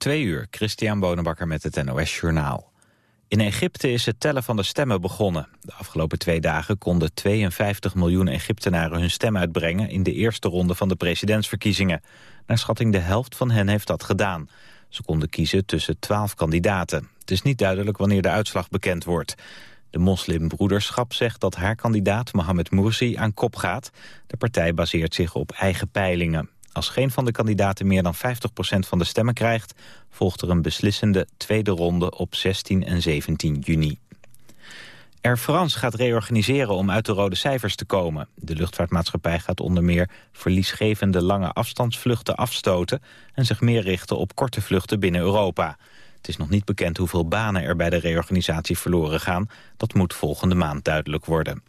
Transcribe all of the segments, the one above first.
Twee uur, Christian Bonenbakker met het NOS Journaal. In Egypte is het tellen van de stemmen begonnen. De afgelopen twee dagen konden 52 miljoen Egyptenaren hun stem uitbrengen... in de eerste ronde van de presidentsverkiezingen. Naar schatting de helft van hen heeft dat gedaan. Ze konden kiezen tussen 12 kandidaten. Het is niet duidelijk wanneer de uitslag bekend wordt. De moslimbroederschap zegt dat haar kandidaat Mohamed Morsi aan kop gaat. De partij baseert zich op eigen peilingen. Als geen van de kandidaten meer dan 50% van de stemmen krijgt... volgt er een beslissende tweede ronde op 16 en 17 juni. Air France gaat reorganiseren om uit de rode cijfers te komen. De luchtvaartmaatschappij gaat onder meer verliesgevende lange afstandsvluchten afstoten... en zich meer richten op korte vluchten binnen Europa. Het is nog niet bekend hoeveel banen er bij de reorganisatie verloren gaan. Dat moet volgende maand duidelijk worden.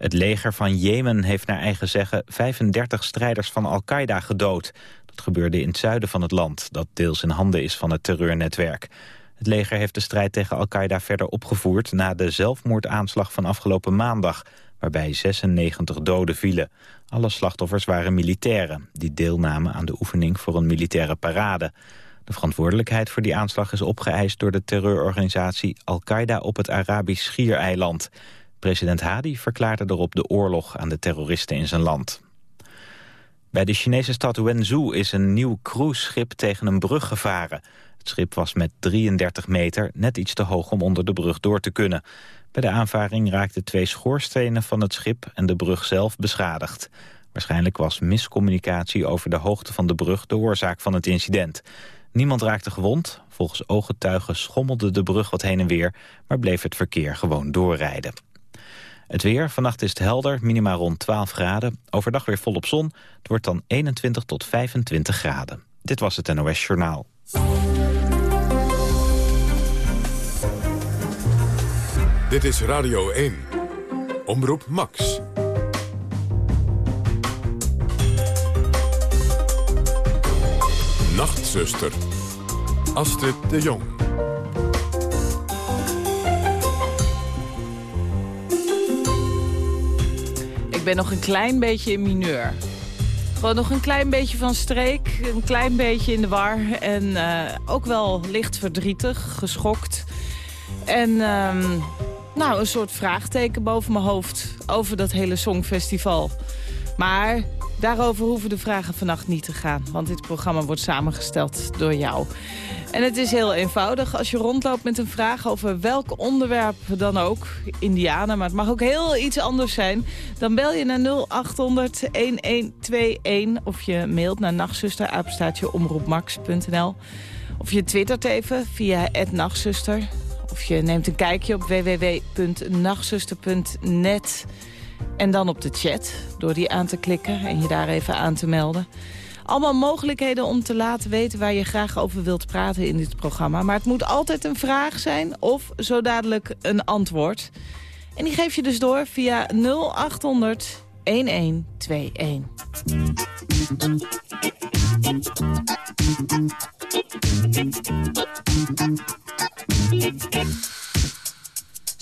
Het leger van Jemen heeft naar eigen zeggen 35 strijders van Al-Qaeda gedood. Dat gebeurde in het zuiden van het land, dat deels in handen is van het terreurnetwerk. Het leger heeft de strijd tegen Al-Qaeda verder opgevoerd na de zelfmoordaanslag van afgelopen maandag, waarbij 96 doden vielen. Alle slachtoffers waren militairen, die deelnamen aan de oefening voor een militaire parade. De verantwoordelijkheid voor die aanslag is opgeëist door de terreurorganisatie Al-Qaeda op het Arabisch Schiereiland. President Hadi verklaarde erop de oorlog aan de terroristen in zijn land. Bij de Chinese stad Wenzhou is een nieuw cruiseschip tegen een brug gevaren. Het schip was met 33 meter net iets te hoog om onder de brug door te kunnen. Bij de aanvaring raakten twee schoorstenen van het schip en de brug zelf beschadigd. Waarschijnlijk was miscommunicatie over de hoogte van de brug de oorzaak van het incident. Niemand raakte gewond. Volgens ooggetuigen schommelde de brug wat heen en weer... maar bleef het verkeer gewoon doorrijden. Het weer, vannacht is het helder, minima rond 12 graden. Overdag weer volop zon. Het wordt dan 21 tot 25 graden. Dit was het NOS Journaal. Dit is Radio 1. Omroep Max. Nachtzuster. Astrid de Jong. Ben nog een klein beetje in mineur. Gewoon nog een klein beetje van streek, een klein beetje in de war. En eh, ook wel licht verdrietig, geschokt. En ehm, nou, een soort vraagteken boven mijn hoofd over dat hele Songfestival. Maar Daarover hoeven de vragen vannacht niet te gaan. Want dit programma wordt samengesteld door jou. En het is heel eenvoudig. Als je rondloopt met een vraag over welk onderwerp dan ook. Indianen, maar het mag ook heel iets anders zijn. Dan bel je naar 0800-1121. Of je mailt naar nachtzuster, omroepmax.nl. Of je twittert even via @nachtzuster. Of je neemt een kijkje op www.nachtzuster.net. En dan op de chat, door die aan te klikken en je daar even aan te melden. Allemaal mogelijkheden om te laten weten waar je graag over wilt praten in dit programma. Maar het moet altijd een vraag zijn of zo dadelijk een antwoord. En die geef je dus door via 0800 1121.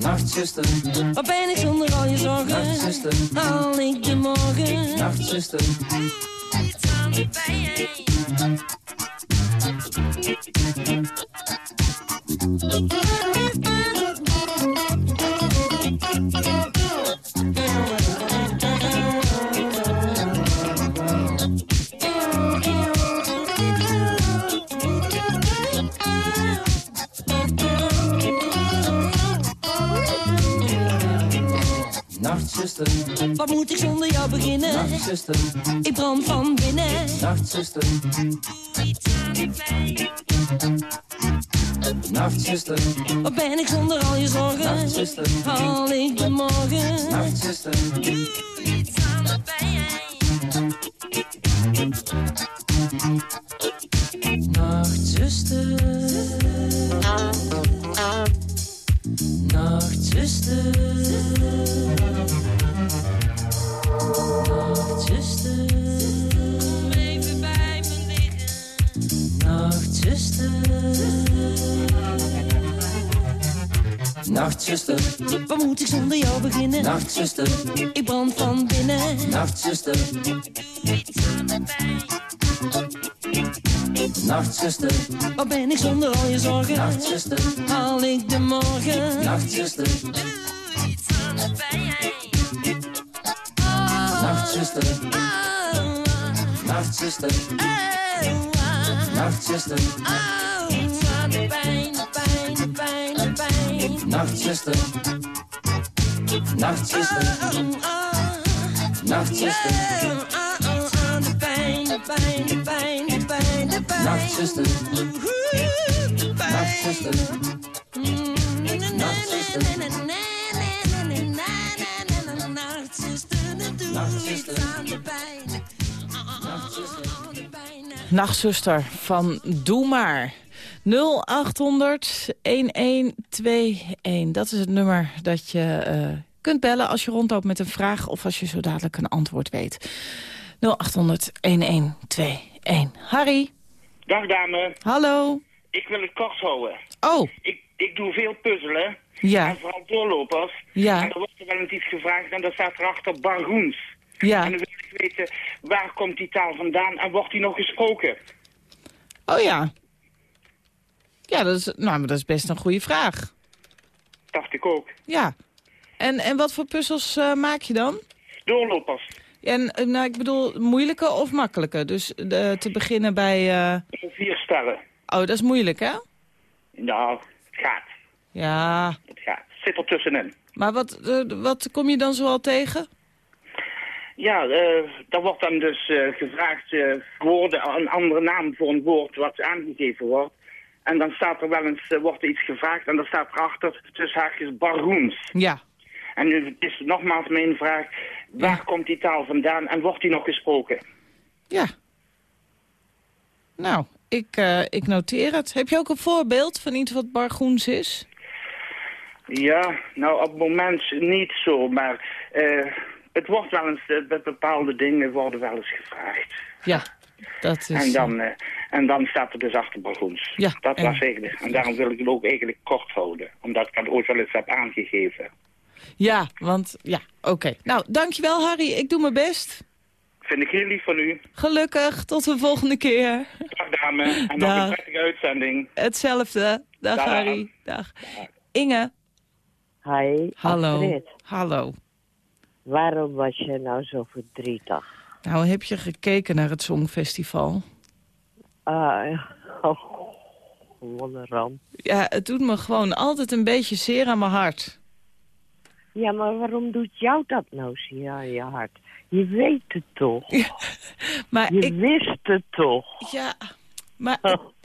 Nachtzuster, wat ben ik zonder al je zorgen? Nachtzuster, haal ik de morgen? Nachtzuster, iets aan de Nachtzuster, Wat moet ik zonder jou beginnen? nachtzuster, Ik brand van binnen. nachtzuster. Nachtzuster, Wat ben ik zonder al je zorgen? nachtzuster, Haal ik de morgen? nachtzuster. Nachtzuster. Moet ik zonder jou beginnen? nachtzuster, Ik brand van binnen. nachtzuster. Nachtzuster, Wat ben ik zonder al je zorgen? nachtzuster, Haal ik de morgen? nachtzuster. Nachtzuster, nachtzuster, nachtzuster, nachtzuster, nachtzuster, nachtzuster, nachtzuster, nachtzuster, Nachtzuster van Doe Maar. 0800 1121. Dat is het nummer dat je eh, kunt bellen als je rondloopt met een vraag... of als je zo dadelijk een antwoord weet. 0800 1121. Harry, Dag dame, hallo. ik wil het kort houden. Oh, Ik, ik doe veel puzzelen. ja, En vooral doorlopers. Ja. En er wordt er wel eens iets gevraagd en daar staat erachter bargoens. ja. En dan wil ik weten, waar komt die taal vandaan en wordt die nog gesproken? Oh ja. Ja, dat is, nou, maar dat is best een goede vraag. Dacht ik ook. Ja. En, en wat voor puzzels eh, maak je dan? Doorlopers. En eh, nou, ik bedoel, moeilijke of makkelijke? Dus te beginnen bij... eh, Vier sterren. Oh, dat is moeilijk, hè? Nou, het gaat. Ja. Het gaat. Zit er tussenin. Maar wat, wat kom je dan zoal tegen? Ja, eh daar wordt dan dus gevraagd woorden, een andere naam voor een woord wat aangegeven wordt. En dan staat er wel eens, eh, wordt er iets gevraagd en dan staat erachter tussen haakjes bargoens. Ja. En nu is nogmaals mijn vraag, waar komt die taal vandaan en wordt die nog gesproken? Ja. Nou, ik, eh, ik noteer het. Heb je ook een voorbeeld van iets wat bargoens is? Ja, nou op het moment niet zo, maar eh, het wordt wel eens, met bepaalde dingen worden wel eens gevraagd. Ja, dat is... En dan, en dan staat er dus achter bargoens. Ja, dat en- was eigenlijk. En daarom wil ik het ook eigenlijk kort houden. Omdat ik het ooit wel eens heb aangegeven. Ja, want... Ja, oké. Nou, dankjewel Harry. Ik doe mijn best. Vind ik heel lief van u. Gelukkig. Tot de volgende keer. Dag dame. En nog een prettige uitzending. Hetzelfde. Dag, Dag. Harry. Dag. Inge. Hi, Hallo. Astrid. Hallo. Waarom was je nou zo verdrietig? Nou, heb je gekeken naar het Songfestival? Ah, oh, wat een ramp. Ja, het doet me gewoon altijd een beetje zeer aan mijn hart. Ja, maar waarom doet jou dat nou zeer aan je hart? Je weet het toch? Maar Je ik... wist het toch? Ja, maar...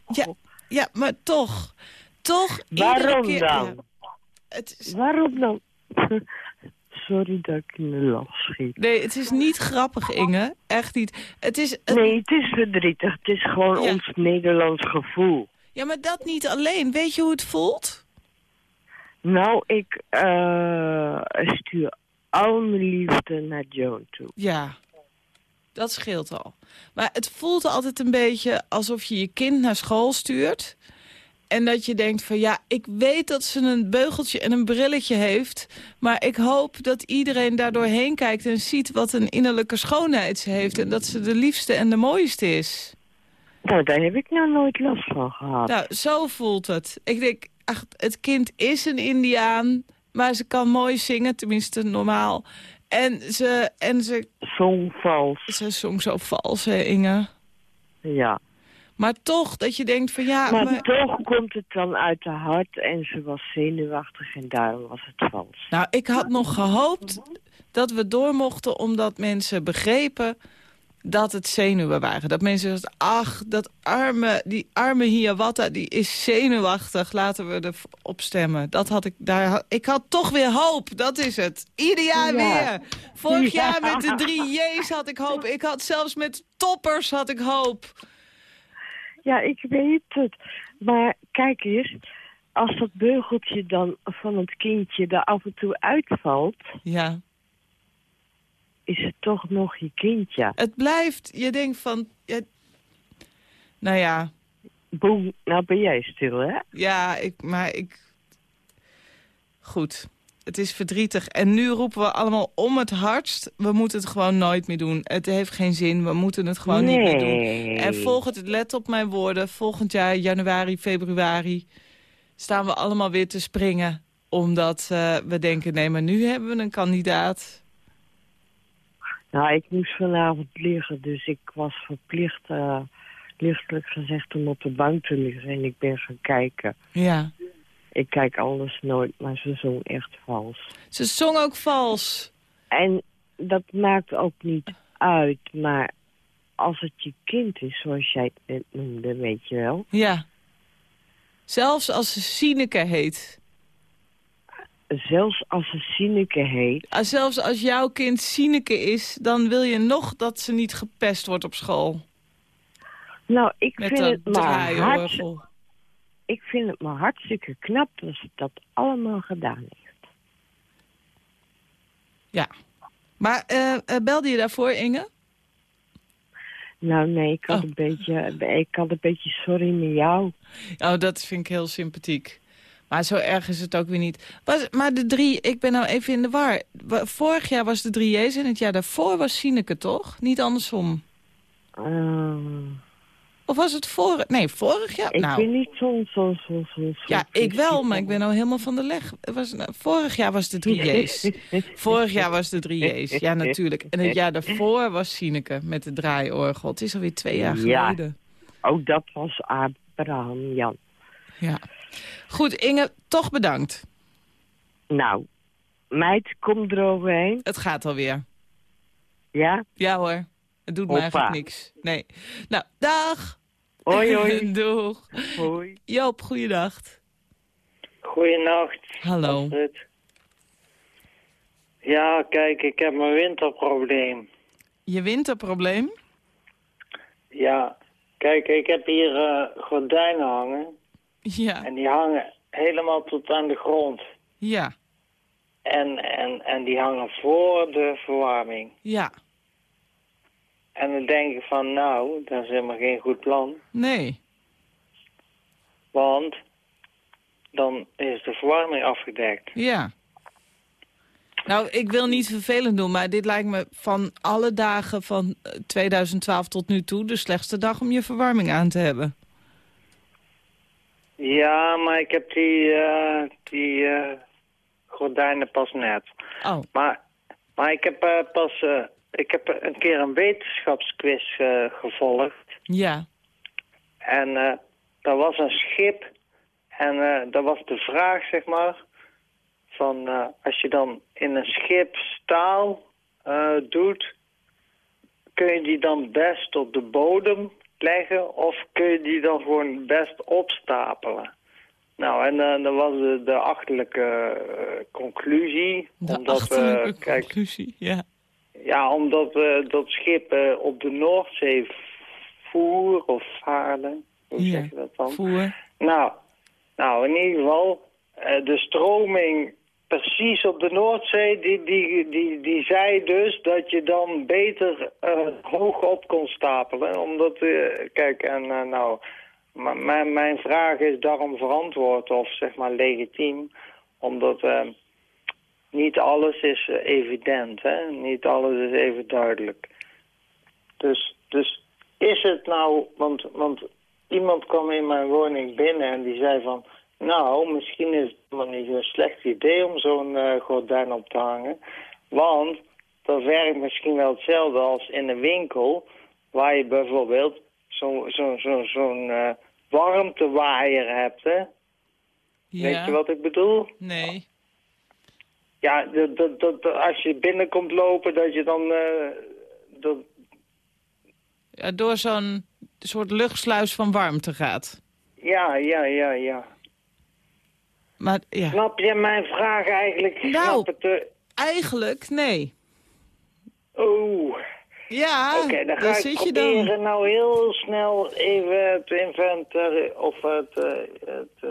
Ja, ja, maar toch. Toch iedere Waarom keer... dan? ja, het is, Waarom dan? Sorry dat ik in de lach schiet. nee, het is niet grappig, Inge. Echt niet. Het is... het- Nee, het is verdrietig. Het is gewoon Ja. ons Nederlands gevoel. Ja, maar dat niet alleen. Weet je hoe het voelt? Nou, ik eh, stuur al mijn liefde naar Joan toe. Ja, dat scheelt al. Maar het voelt altijd een beetje alsof je je kind naar school stuurt... en dat je denkt van ja, ik weet dat ze een beugeltje en een brilletje heeft... maar ik hoop dat iedereen daar doorheen kijkt en ziet wat een innerlijke schoonheid ze heeft... en dat ze de liefste en de mooiste is. Nou, daar heb ik nou nooit last van gehad. Nou, zo voelt het. Ik denk, ach, het kind is een Indiaan, maar ze kan mooi zingen, tenminste normaal. En ze, en ze, Zong vals. ze zong zo vals, hè, Inge. Ja. Maar toch, dat je denkt van ja... Maar maar- toch komt het dan uit de hart en ze was zenuwachtig en daarom was het vals. Nou, ik had nog gehoopt dat we door mochten omdat mensen begrepen dat het zenuwen waren. Dat mensen dachten, ach, dat arme, die arme Hiawatha, die is zenuwachtig. Laten we erop stemmen. Dat had ik, daar, ik had toch weer hoop, dat is het. Ieder jaar Ja. weer. Vorig Ja. jaar met de drie J's had ik hoop. Ik had zelfs met toppers had ik hoop. Ja, ik weet het. Maar kijk eens, als dat beugeltje dan van het kindje er af en toe uitvalt, Ja, is het toch nog je kindje. het blijft, je denkt van... Ja, nou ja, Boem, nou ben jij stil, hè? Ja, ik, maar ik... Goed, het is verdrietig. En nu roepen we allemaal om het hardst... we moeten het gewoon nooit meer doen. Het heeft geen zin, we moeten het gewoon niet meer doen. En volgend, let op mijn woorden, volgend jaar januari, februari... staan we allemaal weer te springen. Omdat eh, we denken, nee, maar nu hebben we een kandidaat. Nou, ik moest vanavond liggen, dus ik was verplicht, eh, lichtelijk gezegd, om op de bank te liggen. En ik ben gaan kijken. Ja. Ik kijk anders nooit, maar ze zong echt vals. Ze zong ook vals. En dat maakt ook niet uit, maar als het je kind is, zoals jij het net noemde, weet je wel. Ja. Zelfs als ze Sineke heet. Zelfs als ze Sineke heet, Ah, Zelfs als jouw kind Sineke is, dan wil je nog dat ze niet gepest wordt op school. nou, ik Met vind, het maar hart. Ik vind het maar hartstikke knap dat ze dat allemaal gedaan heeft. Ja. Maar eh, eh, belde je daarvoor, Inge? Nou, nee, ik had, Oh. een, beetje, ik had een beetje sorry met jou. Oh, dat vind ik heel sympathiek. Maar zo erg is het ook weer niet. Was, maar de drie, ik ben nou even in de war. Wa- Vorig jaar was de drie J's en het jaar daarvoor was Sineke, toch? Niet andersom. Eh, Of was het vorig? Nee, vorig jaar? ik nou, ben niet zo, zo, zo, zo, ja, ik wel, maar ik ben nou helemaal van de leg. Was, nou, vorig jaar was de drie J's. Vorig jaar was de drie J's, ja natuurlijk. En het jaar daarvoor was Sineke met de draaiorgel. Het is alweer twee jaar Ja. geleden. Oh, dat was Abraham Jan. Ja. Goed, Inge, toch bedankt. Nou, meid, kom eroverheen. Het gaat alweer. Ja? Ja hoor, het doet me eigenlijk niks. Nee. Nou, dag. Hoi, hoi. Doeg. hoi. Joop, goeiedag. Goeienacht. Hallo. Ja, kijk, ik heb een winterprobleem. Je winterprobleem? Ja, kijk, ik heb hier eh, gordijnen hangen. Ja. En die hangen helemaal tot aan de grond. Ja. En, en, en die hangen voor de verwarming. Ja. En dan denk ik van, nou, dat is helemaal geen goed plan. Nee. Want dan is de verwarming afgedekt. Ja. Nou, ik wil niet vervelend doen, maar dit lijkt me van alle dagen van eh, 2012 tot nu toe de slechtste dag om je verwarming aan te hebben. Ja, maar ik heb die, eh, die eh, gordijnen pas net. Oh, Maar, maar ik heb eh, pas eh, ik heb een keer een wetenschapsquiz eh, gevolgd. ja. En eh daar was een schip. En eh daar was de vraag, zeg maar, van als je dan in een schip staal doet, kun je die dan best op de bodem leggen of kun je die dan gewoon best opstapelen? Nou, en eh, dan was de, de achterlijke eh, conclusie. De omdat, achterlijke eh, kijk, conclusie, ja. Ja, omdat eh, dat schip eh, op de Noordzee voer of vaarde. Hoe Ja, zeg je dat dan? Voer. Nou, nou, in ieder geval, eh, de stroming precies op de Noordzee, die, die, die, die zei dus dat je dan beter hoog op kon stapelen. Omdat, kijk, en nou, mijn, mijn vraag is daarom verantwoord of zeg maar legitiem. Omdat niet alles is eh, evident, hè. Niet alles is even duidelijk. Dus, dus is het nou, want, want iemand kwam in mijn woning binnen en die zei van... Nou, misschien is het wel niet zo'n slecht idee om zo'n eh, gordijn op te hangen. Want dat werkt misschien wel hetzelfde als in een winkel... waar je bijvoorbeeld zo'n zo, zo, zo'n eh, warmtewaaier hebt, hè? Weet je wat ik bedoel? Nee. Ja, dat, dat, dat, als je binnenkomt lopen, dat je dan... eh, dat, Ja, door zo'n soort luchtsluis van warmte gaat. ja, ja, ja, ja. Maar ja, Snap je mijn vraag eigenlijk? Nou. Het, eh, eigenlijk nee. Oeh. Ja, Oké, dan ga ik zit je dan. nou heel snel even te inventeren of het... eh, het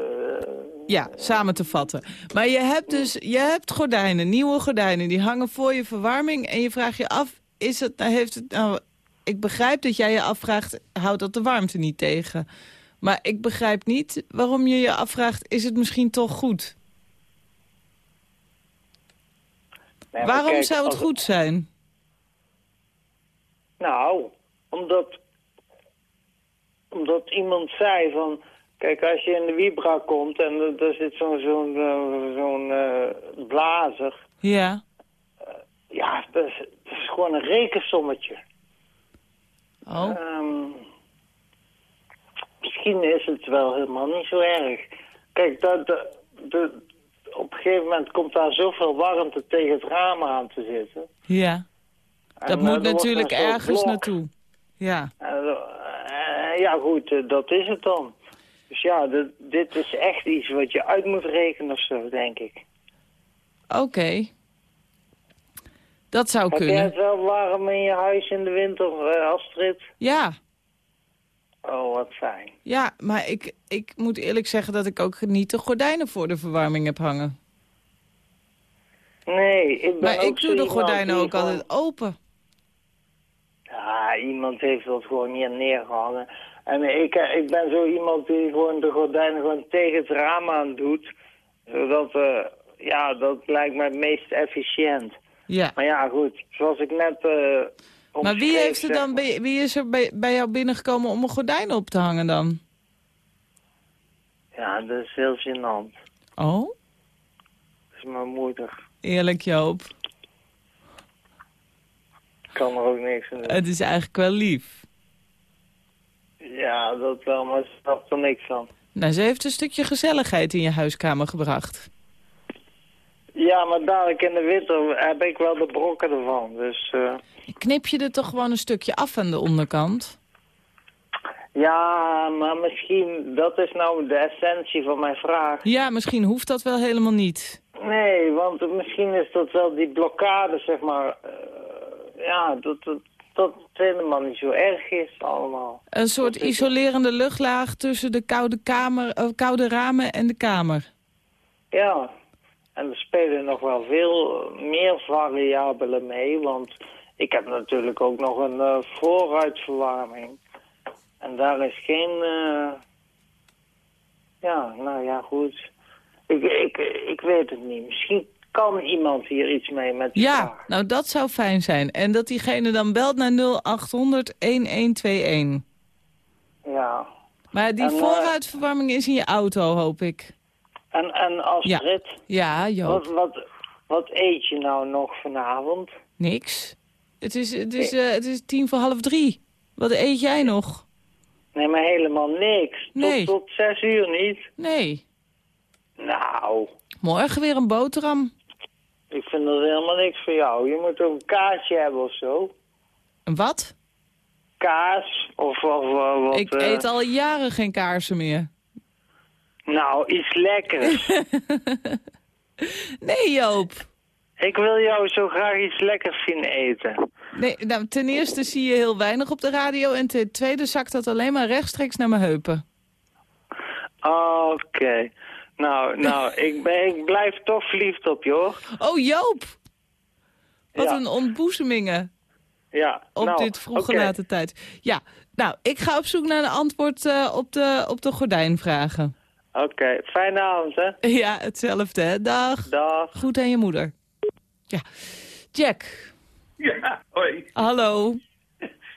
Ja, samen te vatten. Maar je hebt dus je hebt gordijnen, nieuwe gordijnen, die hangen voor je verwarming. En je vraagt je af, is het, nou, heeft het nou... Ik begrijp dat jij je afvraagt, houdt dat de warmte niet tegen? Maar ik begrijp niet waarom je je afvraagt, is het misschien toch goed? nee, maar waarom kijk, zou het goed zijn? Nou, omdat, omdat iemand zei van... Kijk, als je in de Vibra komt en er, zit zo'n zo'n eh, zo'n eh, blazer... Ja, Ja, dat is, dat is gewoon een rekensommetje. oh, Ehm, misschien is het wel helemaal niet zo erg. Kijk, dat, op een gegeven moment komt daar zoveel warmte tegen het raam aan te zitten. ja. En, Dat eh, moet natuurlijk ergens blok. naartoe. Ja, En, eh, ja, goed, eh, dat is het dan. Dus ja, dit, dit is echt iets wat je uit moet rekenen of zo, denk ik. oké. Dat zou Heb jij kunnen. het wel warm in je huis in de winter, eh, Astrid? Ja, Oh, wat fijn. Ja, maar ik, ik moet eerlijk zeggen dat ik ook niet de gordijnen voor de verwarming heb hangen. Nee, ik ben Maar ook ik doe de gordijnen ook altijd open. Ja, iemand heeft dat gewoon hier neergehangen. En ik, eh, ik ben zo iemand die gewoon de gordijnen gewoon tegen het raam aan doet. Zodat, eh, ja, dat lijkt me het meest efficiënt. Ja. Maar ja, goed, zoals ik net eh Maar wie, heeft er dan bij, wie is er bij, bij jou binnengekomen om een gordijn op te hangen dan? Ja, dat is heel gênant. Oh, Dat is mijn moeder. eerlijk Joop. Ik kan er ook niks aan doen. Het is eigenlijk wel lief. Ja, dat wel, maar ze snapt er niks van. Nou, ze heeft een stukje gezelligheid in je huiskamer gebracht. Ja, maar dadelijk in de winter heb ik wel de brokken ervan. Dus eh, Knip je er toch gewoon een stukje af aan de onderkant? ja, maar misschien, dat is nou de essentie van mijn vraag. Ja, misschien hoeft dat wel helemaal niet. Nee, want misschien is dat wel die blokkade, zeg maar. eh, ja, dat, dat, dat het helemaal niet zo erg is allemaal. Een soort isolerende luchtlaag tussen de koude, kamer, eh, koude ramen en de kamer. Ja, en er spelen nog wel veel meer variabelen mee, want ik heb natuurlijk ook nog een eh, vooruitverwarming. En daar is geen... eh, Ja, nou ja, goed. Ik, ik, ik weet het niet. Misschien kan iemand hier iets mee met die Ja, vraag. nou dat zou fijn zijn. En dat diegene dan belt naar 0800 1121. Ja. Maar die En, eh, vooruitverwarming is in je auto, hoop ik. En, en Astrid, Ja, Joop. wat, wat, wat eet je nou nog vanavond? Niks. Het is, het, is, eh, het is tien voor half drie. Wat eet jij nog? Nee, maar helemaal niks. Nee. Tot, tot zes uur niet? Nee. Nou, Morgen weer een boterham. Ik vind dat helemaal niks voor jou. Je moet ook een kaasje hebben of zo. Een wat? Kaas of, of wat... ik eh, eet al jaren geen kaarsen meer. Nou, iets lekkers. Nee, Joop. ik wil jou zo graag iets lekkers zien eten. Nee, nou, ten eerste zie je heel weinig op de radio... en ten tweede zakt dat alleen maar rechtstreeks naar mijn heupen. Oké. Nou, nou ik, ben, ik blijf toch verliefd op je, hoor. Oh, Joop! Wat Ja. een ontboezemingen Ja. op nou, dit vroege oké. late tijd. Ja, nou, ik ga op zoek naar een antwoord eh, op, de, op de gordijnvragen. Oké, fijne avond, hè. Ja, hetzelfde, hè. Dag. Dag. Goed aan je moeder. Ja. Jack, Ja, hoi. hallo.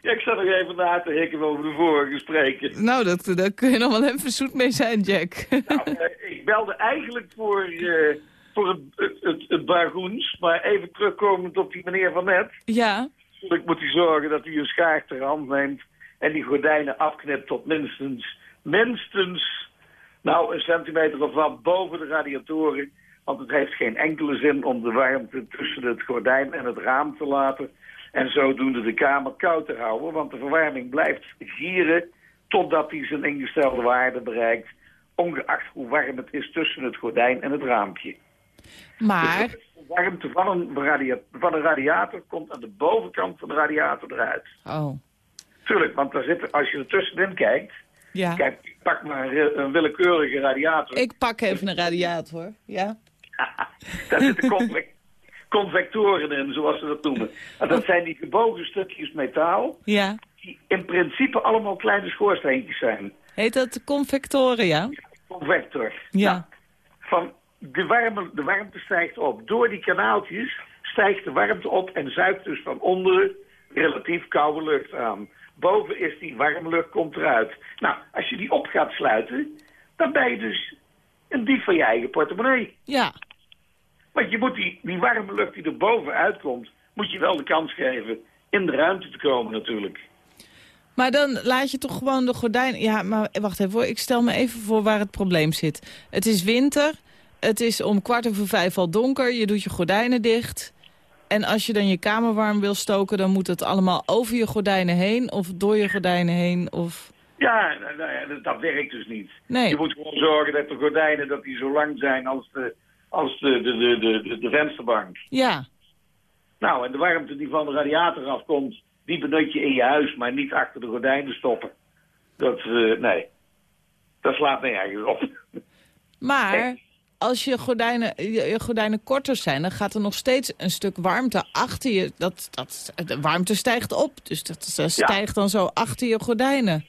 Ja, ik zat nog even na te hikken over de vorige. Nou, dat, daar kun je nog wel even zoet mee zijn, Jack. Nou, eh, ik belde eigenlijk voor, eh, voor het, het, het, het bargoens, maar even terugkomend op die meneer van net. ja, Ik moet hij zorgen dat hij een schaar ter hand neemt en die gordijnen afknipt tot minstens, minstens, nou een centimeter of wat boven de radiatoren. Want het heeft geen enkele zin om de warmte tussen het gordijn en het raam te laten. En zodoende de kamer koud te houden, want de verwarming blijft gieren totdat hij zijn ingestelde waarde bereikt. Ongeacht hoe warm het is tussen het gordijn en het raampje. maar... De warmte van een, radia van een radiator komt aan de bovenkant van de radiator eruit. Oh, Tuurlijk, want daar zit, als je er tussenin kijkt... ja. Kijk, ik pak maar een, een willekeurige radiator. Ik pak even een radiator, ja. Daar zitten conve- convectoren in, zoals ze dat noemen. En dat zijn die gebogen stukjes metaal... Ja. die in principe allemaal kleine schoorsteentjes zijn. Heet dat convectoren, ja? Convector. Ja. Van de, warme, de warmte stijgt op. Door die kanaaltjes stijgt de warmte op en zuigt dus van onderen relatief koude lucht aan. Boven is die warme lucht, komt eruit. Nou, als je die op gaat sluiten, dan ben je dus een dief van je eigen portemonnee. Ja. Want je moet die, die warme lucht die er bovenuit komt, moet je wel de kans geven in de ruimte te komen natuurlijk. Maar dan laat je toch gewoon de gordijnen... Ja, maar wacht even hoor. Ik stel me even voor waar het probleem zit. Het is winter. Het is om kwart over vijf al donker. Je doet je gordijnen dicht. En als je dan je kamer warm wil stoken... dan moet het allemaal over je gordijnen heen... of door je gordijnen heen, of... Ja, nou, nou ja, dat, dat werkt dus niet. Nee. Je moet gewoon zorgen dat de gordijnen dat die zo lang zijn als de, als de, de, de, de, de, vensterbank. Ja. Nou, en de warmte die van de radiator afkomt, die benut je in je huis, maar niet achter de gordijnen stoppen. Dat, eh, nee. Dat slaat nergens op. Maar als je gordijnen, je, gordijnen korter zijn... dan gaat er nog steeds een stuk warmte achter je. Dat, dat, de warmte stijgt op. Dus dat, dat stijgt dan zo achter je gordijnen.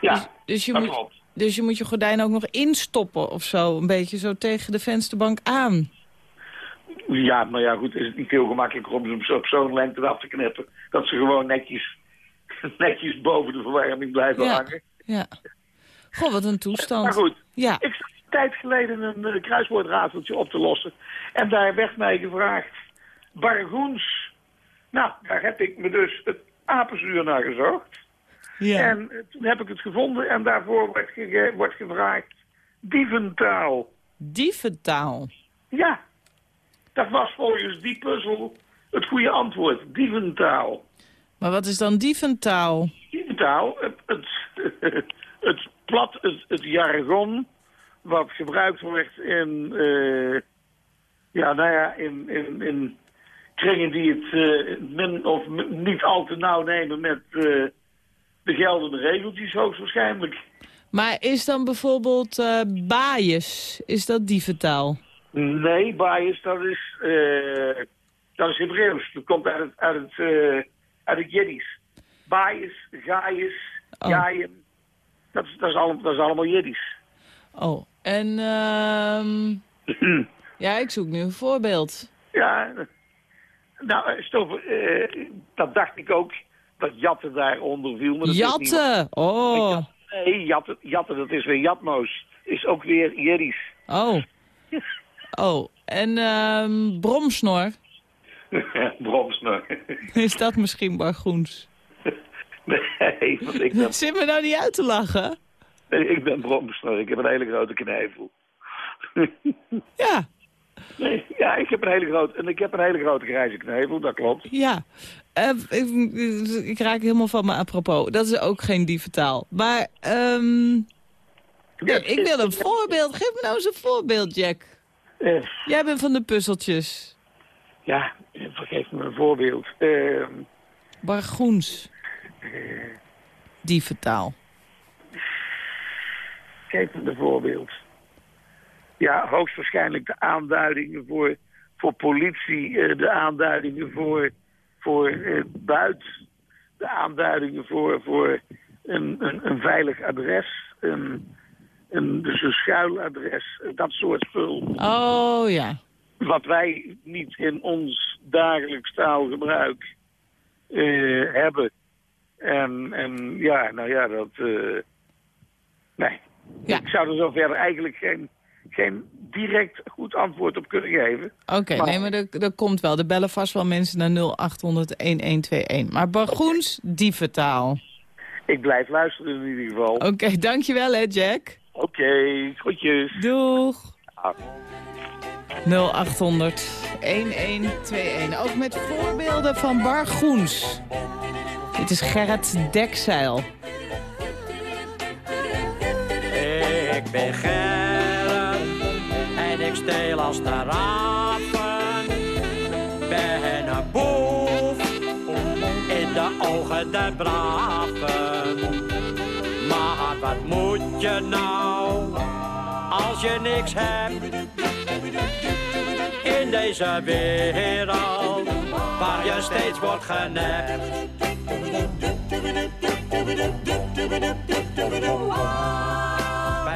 Ja, Dus, dus je dat moet, klopt. Dus je moet je gordijnen ook nog instoppen of zo. Een beetje zo tegen de vensterbank aan. Ja, maar ja, goed, is het niet veel gemakkelijker om ze op zo'n lengte af te knippen. Dat ze gewoon netjes, netjes boven de verwarming blijven Ja. hangen. Ja. Goh, wat een toestand. Maar goed, Ja. ik zat een tijd geleden een eh, kruiswoordraadseltje op te lossen. En daar werd mij gevraagd, bargoens. Nou, daar heb ik me dus het apenzuur naar gezocht. Ja. En toen heb ik het gevonden en daarvoor wordt, ge- wordt gevraagd dieventaal. Dieventaal. Ja, dat was volgens die puzzel het goede antwoord. Dieventaal. Maar wat is dan dieventaal? Dieventaal, het, het, het plat, het, het jargon wat gebruikt wordt in, eh, ja, nou ja, in, in, in kringen die het eh, min of niet al te nauw nemen met eh, de geldende regeltjes hoogstwaarschijnlijk. Maar is dan bijvoorbeeld baaiers, is dat dieventaal? Nee, bias, dat is, eh dat is Hebreeuws. Dat komt uit het, uit het, eh, uit het Jiddisch. Bias, Gaius, Oh. Dat is, dat, is allemaal, dat is allemaal Jiddisch. Oh, en ehm ja, ik zoek nu een voorbeeld. ja, nou, Stoffel, dat dacht ik ook, dat jatten daaronder viel. Maar dat Jatten! Oh, Nee, jatten, jatten, dat is weer jatmoos. Is ook weer Jiddisch. oh. Oh, en ehm bromsnor, Bromsnor. is dat misschien bargoens? nee, want ik ben, Zit me nou niet uit te lachen? nee, ik ben Bromsnor. Ik heb een hele grote knijvel. Ja, Nee, ja, ik heb een hele grote, en ik heb een hele grote grijze knevel, dat klopt. ja. Eh, ik, ik raak helemaal van me apropos. Dat is ook geen dieventaal. Maar ehm ik wil een voorbeeld. Geef me nou eens een voorbeeld, Jack. Eh, Jij bent van de puzzeltjes. ja, eh, vergeef me een voorbeeld. Eh, Bargoens. Dieventaal. geef me een voorbeeld. Ja, hoogstwaarschijnlijk de aanduidingen voor, voor politie, eh, de aanduidingen voor, voor eh, buit, de aanduidingen voor, voor een, een, een veilig adres, een, een, dus een schuiladres, dat soort spul. Oh ja. wat wij niet in ons dagelijks taalgebruik eh, hebben. En, en ja, nou ja, dat... nee. Ja. Ik zou er zo verder eigenlijk geen, geen direct goed antwoord op kunnen geven. Oké, Maar- nee, maar er, er komt wel. Er bellen vast wel mensen naar 0800-1121. Maar Bargoens, dieventaal. Ik blijf luisteren in ieder geval. Oké, dankjewel hè, Jack. Oké, groetjes. Doeg. Ah. 0800 1121. Ook met voorbeelden van Bargoens. Dit is Gerrit Dekzeil. Ik ben Gerrit ik als de raven. Ben een boef in de ogen der braven. Maar wat moet je nou als je niks hebt? In deze wereld waar je steeds wordt genept.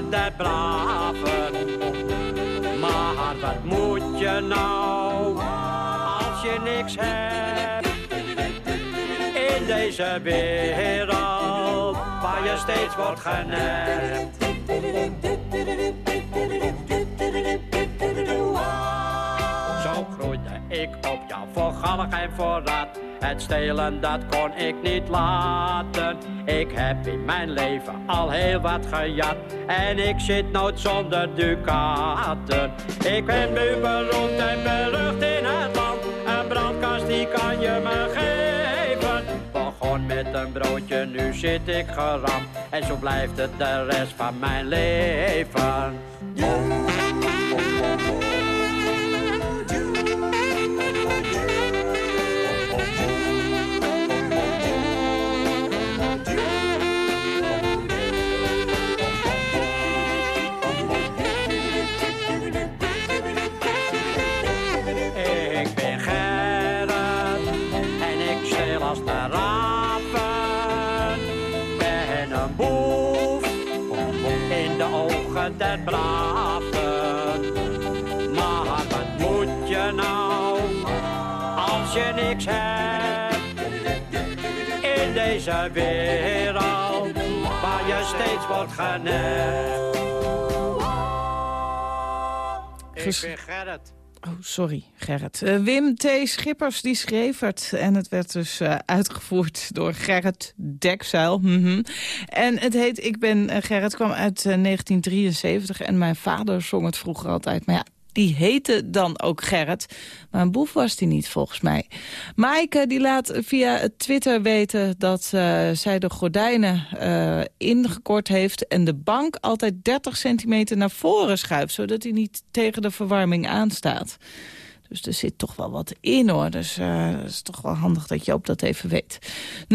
De ogen der braven. Maar wat moet je nou als je niks hebt? In deze wereld waar je steeds wordt genept. Ik op, ja, voor galg en voor rat. Het stelen, dat kon ik niet laten. Ik heb in mijn leven al heel wat gejat. En ik zit nooit zonder ducaten. Ik ben nu beroemd en berucht in het land. Een brandkast, die kan je me geven. Begon met een broodje, nu zit ik geramd. En zo blijft het de rest van mijn leven. Deze wereld waar je steeds wordt genept. Ik ben Gerrit. Oh, sorry, Gerrit. Eh, Wim T. Schippers die schreef het. En het werd dus eh, uitgevoerd door Gerrit Dekzeil. Mhm. En het heet Ik ben eh, Gerrit, kwam uit eh, 1973. En mijn vader zong het vroeger altijd. Maar ja, die heette dan ook Gerrit. Maar een boef was die niet, volgens mij. Maaike die laat via Twitter weten dat eh, zij de gordijnen eh, ingekort heeft... en de bank altijd 30 centimeter naar voren schuift... zodat hij niet tegen de verwarming aanstaat. Dus er zit toch wel wat in, hoor. Dus het is toch wel handig dat Joop dat even weet. 0800-1121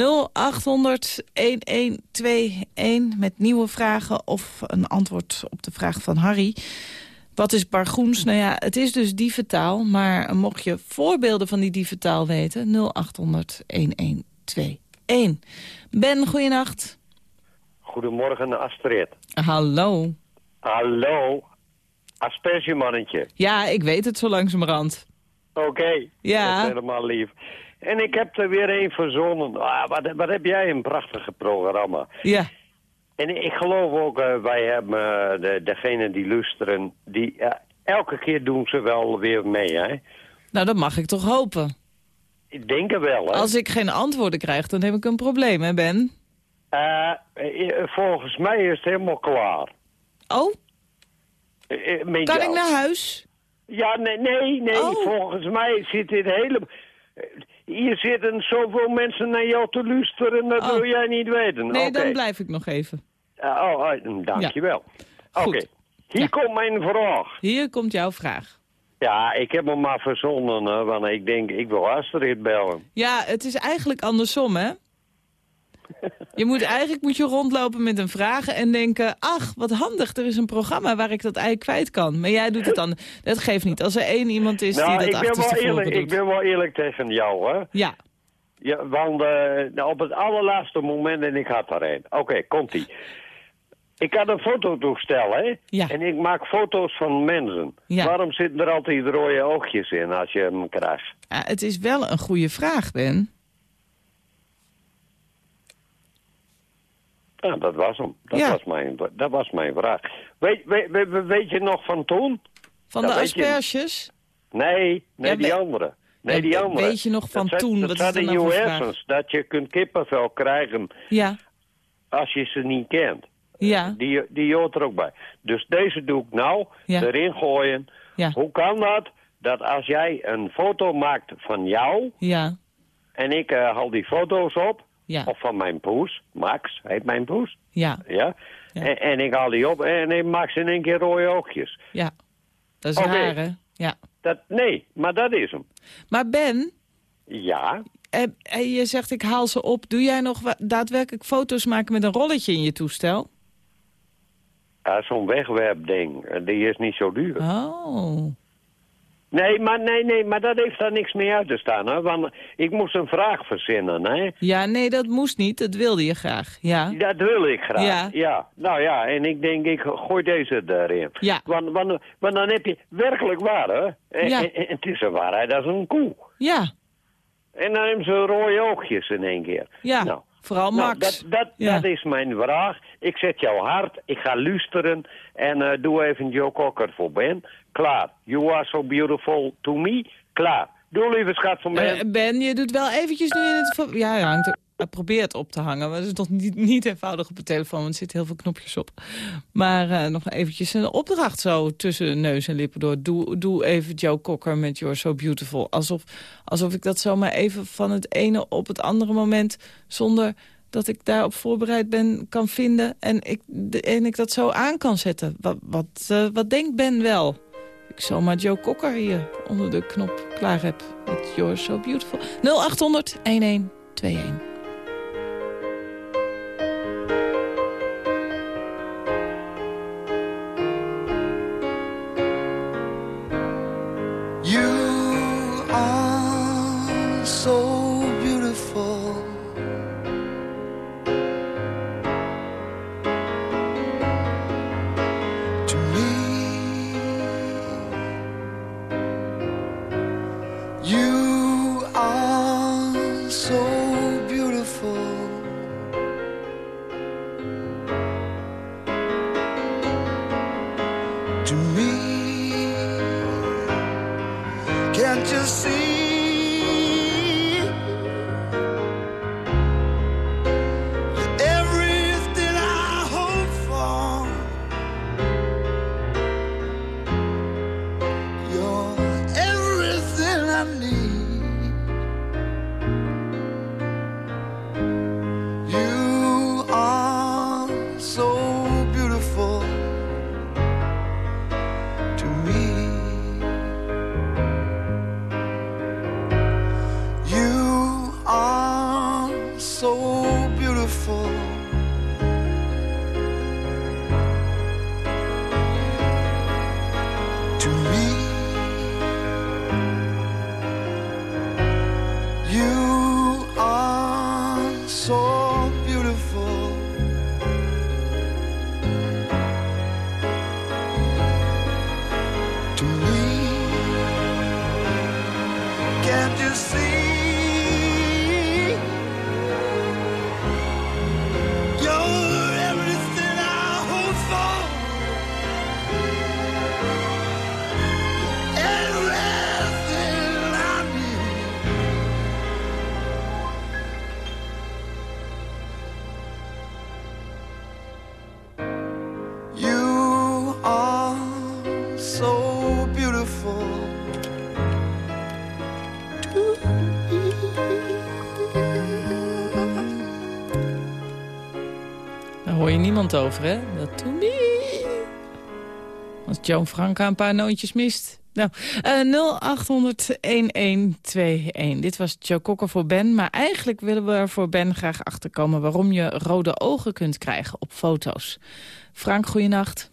met nieuwe vragen of een antwoord op de vraag van Harry... Wat is bargoens? Nou ja, het is dus dieventaal. Maar mocht je voorbeelden van die dieventaal weten... 0800-1121. Ben, goeienacht. Goedemorgen, Astrid. Hallo. Hallo, aspergemannetje. Ja, ik weet het zo langzamerhand. Oké, Ja. dat is helemaal lief. En ik heb er weer een verzonnen. Ah, wat, wat heb jij een prachtige programma. Ja. En ik geloof ook, eh, wij hebben eh, de, degene die luisteren, die, eh, elke keer doen ze wel weer mee, hè? Nou, dat mag ik toch hopen. Ik denk er wel, hè? Als ik geen antwoorden krijg, dan heb ik een probleem, hè Ben? Volgens mij is het helemaal klaar. Oh, kan ik naar huis? Ja, nee, nee, nee. Oh. Volgens mij zit dit hele... Hier zitten zoveel mensen naar jou te luisteren, dat Oh. wil jij niet weten. Nee, dan blijf ik nog even. Uh, oh, uh, dankjewel. Oké, hier komt mijn vraag. Hier komt jouw vraag. Ja, ik heb hem maar verzonnen, hè, want ik denk, ik wil Astrid bellen. Ja, het is eigenlijk andersom, hè? Je moet eigenlijk moet je rondlopen met een vraag en denken... ach, wat handig, er is een programma waar ik dat eigenlijk kwijt kan. Maar jij doet het dan. Dat geeft niet. Als er één iemand is nou, die dat ik ben wel eerlijk, doet. Ik ben wel eerlijk tegen jou, hè? Ja. ja want uh, op het allerlaatste moment, en ik had er een. Oké, komt-ie. Ik had een fototoestel, hè? Ja. En ik maak foto's van mensen. Ja. Waarom zitten er altijd rode oogjes in als je hem krijgt? Ja, het is wel een goede vraag, Ben. Ja, dat was hem. Dat, Ja. was, mijn, dat was mijn vraag. Weet, weet, weet, weet je nog van toen? Van Dat de je- asperges? Nee, nee Ja, die andere. Nee, die andere. weet je nog van dat toen? Dat staat dat in nou. Dat je kunt kippenvel krijgen Ja, als je ze niet kent. ja, Die, die hoort er ook bij. Dus deze doe ik nou, Ja. erin gooien. ja, Hoe kan dat? Dat als jij een foto maakt van jou... ja, en ik eh, haal die foto's op... ja, of van mijn poes, Max heet mijn poes... ja, Ja? Ja. En, en ik haal die op en ik ze in één keer rode oogjes. ja. Dat is Oké. raar, hè? Ja. Dat, nee, maar dat is hem. Maar Ben, Ja, eh, je zegt ik haal ze op. Doe jij nog daadwerkelijk foto's maken met een rolletje in je toestel? ja zo'n wegwerpding, eh, die is niet zo duur. Oh. Nee, maar, nee, nee, maar dat heeft daar niks mee uit te staan. Hè? Want ik moest een vraag verzinnen. Hè? Ja, nee, dat moest niet. Dat wilde je graag. Ja. Dat wil ik graag. Ja. Nou ja, en ik denk, ik gooi deze erin. Ja. Want, want, want dan heb je werkelijk waar, hè? En, Ja. en- en het is een waarheid, dat is een koe. Ja, En dan hebben ze rode oogjes in één keer. ja. Nou, Vooral Nou, Max. dat, dat, Ja. dat is mijn vraag. Ik zet jou hard, ik ga luisteren en eh, doe even Joe Cocker voor Ben. Klaar. You are so beautiful to me. Klaar. Doe lieve schat van Ben. Eh, ben, je doet wel eventjes nu in het... Ja, hangt er... Probeert op te hangen, maar dat is nog niet, niet eenvoudig op de telefoon, want er zitten heel veel knopjes op. Maar eh, nog eventjes een opdracht zo tussen neus en lippen door. Doe, doe even Joe Cocker met You're So Beautiful. Alsof, alsof ik dat zomaar even van het ene op het andere moment, zonder dat ik daarop voorbereid ben, kan vinden. En ik, en ik dat zo aan kan zetten. Wat, wat, eh, wat denkt Ben wel? Ik zomaar Joe Cocker hier onder de knop klaar heb. Met You're So Beautiful. 0800 1121. Niemand over, hè? Dat to me. Als Joan Franka een paar noontjes mist. Nou, eh 0800-1121. Dit was Joe Kokker voor Ben. Maar eigenlijk willen we er voor Ben graag achterkomen... waarom je rode ogen kunt krijgen op foto's. Frank, goeienacht.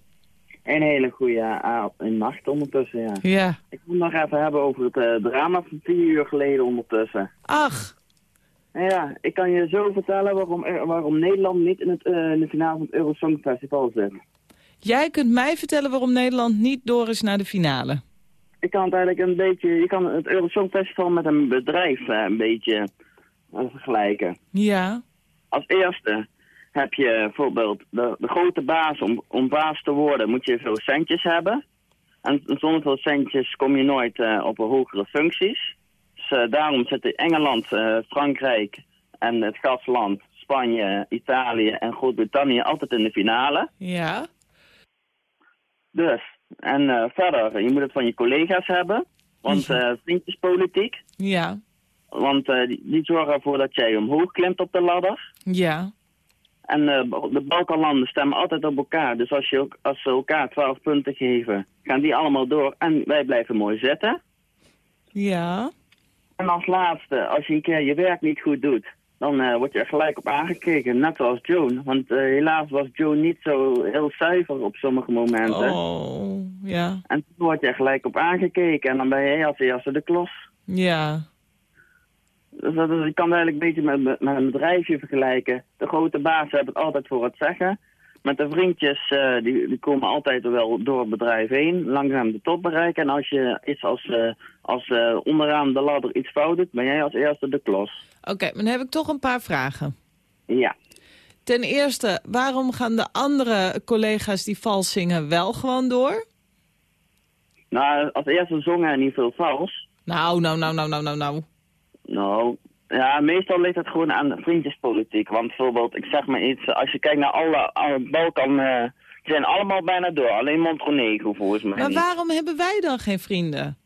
Een hele goede nacht ondertussen, ja. Ja. Ik wil nog even hebben over het eh, drama van vier uur geleden ondertussen. Ach. Ja, ik kan je zo vertellen waarom, waarom Nederland niet in, het, eh, in de finale van het Eurosong Festival zit. Jij kunt mij vertellen waarom Nederland niet door is naar de finale. Ik kan het eigenlijk een beetje, je kan het Eurosong Festival met een bedrijf eh, een beetje eh, vergelijken. Ja. Als eerste heb je bijvoorbeeld de, de grote baas, om, om baas te worden moet je veel centjes hebben. En zonder veel centjes kom je nooit op hogere functies. Dus eh, daarom zitten Engeland, eh, Frankrijk en het gastland Spanje, Italië en Groot-Brittannië altijd in de finale. Ja. Dus, en eh, verder, je moet het van je collega's hebben. Want vriendjespolitiek. Ja. Want die, zorgen ervoor dat jij omhoog klimt op de ladder. Ja. En de Balkanlanden stemmen altijd op elkaar. Dus als, je ook, als ze elkaar 12 punten geven, gaan die allemaal door. En wij blijven mooi zitten. Ja. En als laatste, als je een keer je werk niet goed doet, dan eh, word je er gelijk op aangekeken. Net zoals Joan. Want eh, helaas was Joan niet zo heel zuiver op sommige momenten. Oh, ja. En toen word je er gelijk op aangekeken. En dan ben jij als eerste de klos. Ja. Dus dat is, ik kan het eigenlijk een beetje met, een bedrijfje vergelijken. De grote bazen hebben het altijd voor het zeggen. Met de vriendjes, eh, die, die komen altijd wel door het bedrijf heen, langzaam de top bereiken. En als je iets als, als eh, onderaan de ladder iets fout doet, ben jij als eerste de klos. Oké, maar dan heb ik toch een paar vragen. Ja. Ten eerste, waarom gaan de andere collega's die vals zingen wel gewoon door? Nou, als eerste zongen er niet veel vals. Nou, nou, nou, nou, nou, nou, nou. Nou, ja, meestal ligt het gewoon aan vriendjespolitiek. Want bijvoorbeeld, ik zeg maar iets, als je kijkt naar alle, alle Balkan, die zijn allemaal bijna door. Alleen Montenegro volgens mij Maar niet. waarom hebben wij dan geen vrienden?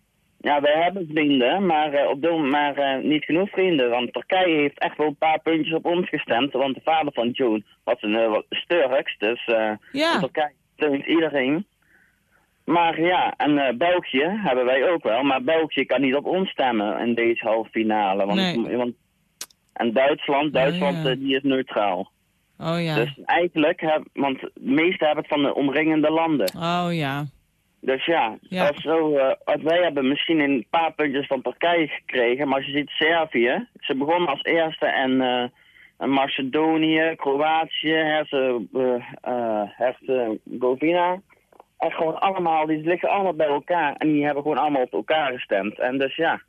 Ja, wij hebben vrienden, maar, eh, op maar eh, niet genoeg vrienden. Want Turkije heeft echt wel een paar puntjes op ons gestemd. Want de vader van Joan was een uh, Turks, dus Ja. Turkije steunt iedereen. Maar ja, en België hebben wij ook wel. Maar België kan niet op ons stemmen in deze halve finale. Want, Nee. want, en Duitsland, Duitsland ja. die is neutraal. Oh ja. Dus eigenlijk, heb, want de meeste hebben het van de omringende landen. Oh ja. Dus ja, Ja. Als zo, eh, als wij hebben misschien een paar puntjes van Turkije gekregen, maar als je ziet Servië, ze begonnen als eerste en, eh, en Macedonië, Kroatië, eh, eh, Herzegovina. En gewoon allemaal, die liggen allemaal bij elkaar en die hebben gewoon allemaal op elkaar gestemd. En dus ja,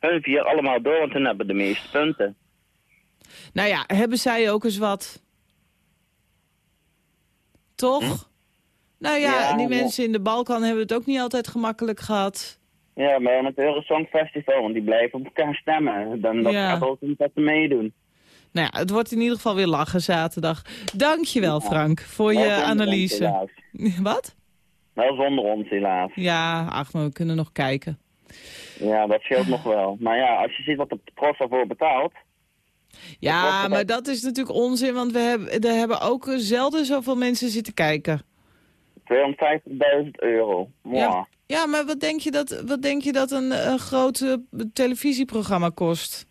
hun vier allemaal door, want hun hebben de meeste punten. Nou ja, hebben zij ook eens wat? Toch? Nou ja? Ja, die mensen in de Balkan hebben het ook niet altijd gemakkelijk gehad. Ja, maar met het Eurosong Festival, want die blijven op elkaar stemmen. Dan dat Ja. gaat ook niet dat ze meedoen. Nou ja, het wordt in ieder geval weer lachen zaterdag. Dankjewel Ja. Frank voor Wel je analyse. Wat? Wel zonder ons helaas. Ja, ach, maar we kunnen nog kijken. Ja, dat scheelt nog wel. Maar ja, als je ziet wat de prof ervoor betaalt. Ja, maar dat is natuurlijk onzin, want we hebben, er hebben ook zelden zoveel mensen zitten kijken. 250.000 euro. Ja. Ja, maar wat denk je dat, wat denk je dat een, een groot eh, televisieprogramma kost?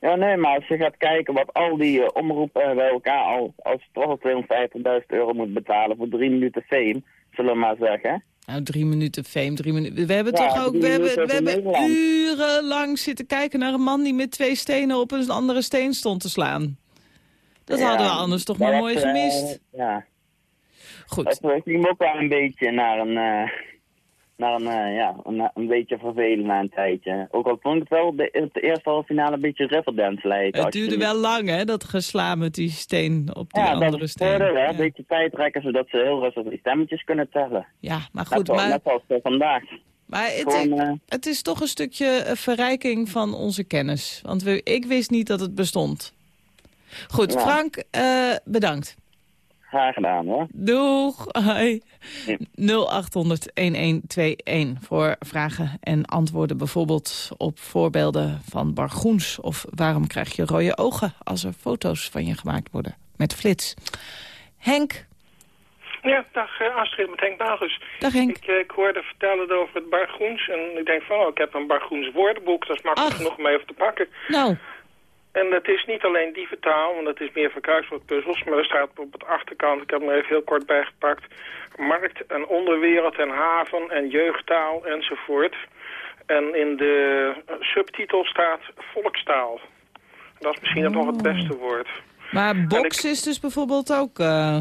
Ja, nee, maar als je gaat kijken wat al die eh, omroepen bij elkaar al, als je toch al 250.000 euro moet betalen voor drie minuten fame, zullen we maar zeggen. Nou, drie minuten fame, drie minuten. We hebben Ja, toch ook, we hebben, we hebben urenlang zitten kijken naar een man die met twee stenen op een andere steen stond te slaan. Dat Ja, hadden we anders toch dat maar mooi eh, gemist. ja. Goed. Dat ging me ook wel een beetje naar een, eh, naar een, eh, ja, een, een beetje vervelend na een tijdje. Ook al vond ik het wel de, op de eerste halve finale een beetje Riverdance lijken. Het als duurde wel lang, hè, dat gesla met die steen op die Ja, andere dat steen. voordeel? Ja. Een beetje tijd trekken zodat ze heel rustig die stemmetjes kunnen tellen. Ja, maar goed, maar, Net zoals eh, vandaag. maar het, Gewoon, eh, het is toch een stukje verrijking van onze kennis. Want we, ik wist niet dat het bestond. Goed, Ja. Frank, bedankt. Graag gedaan, hoor. Doeg. Hoi. Ja. 0800-1121 voor vragen en antwoorden. Bijvoorbeeld op voorbeelden van Bargoens. Of waarom krijg je rode ogen als er foto's van je gemaakt worden met flits. Henk Ja, dag eh, Astrid met Henk Nagus. Dag Henk. Ik, eh, ik hoorde vertellen over het Bargroens en ik denk van, oh, ik heb een Bargroens woordenboek, dat is makkelijk genoeg om even te pakken. Nou. En het is niet alleen dieventaal, want het is meer van kruiswoordpuzzels, maar er staat op de achterkant, ik heb hem even heel kort bijgepakt, markt en onderwereld en haven en jeugdtaal enzovoort. En in de subtitel staat volkstaal. Dat is misschien nog het beste woord. Maar box is dus bijvoorbeeld ook... eh,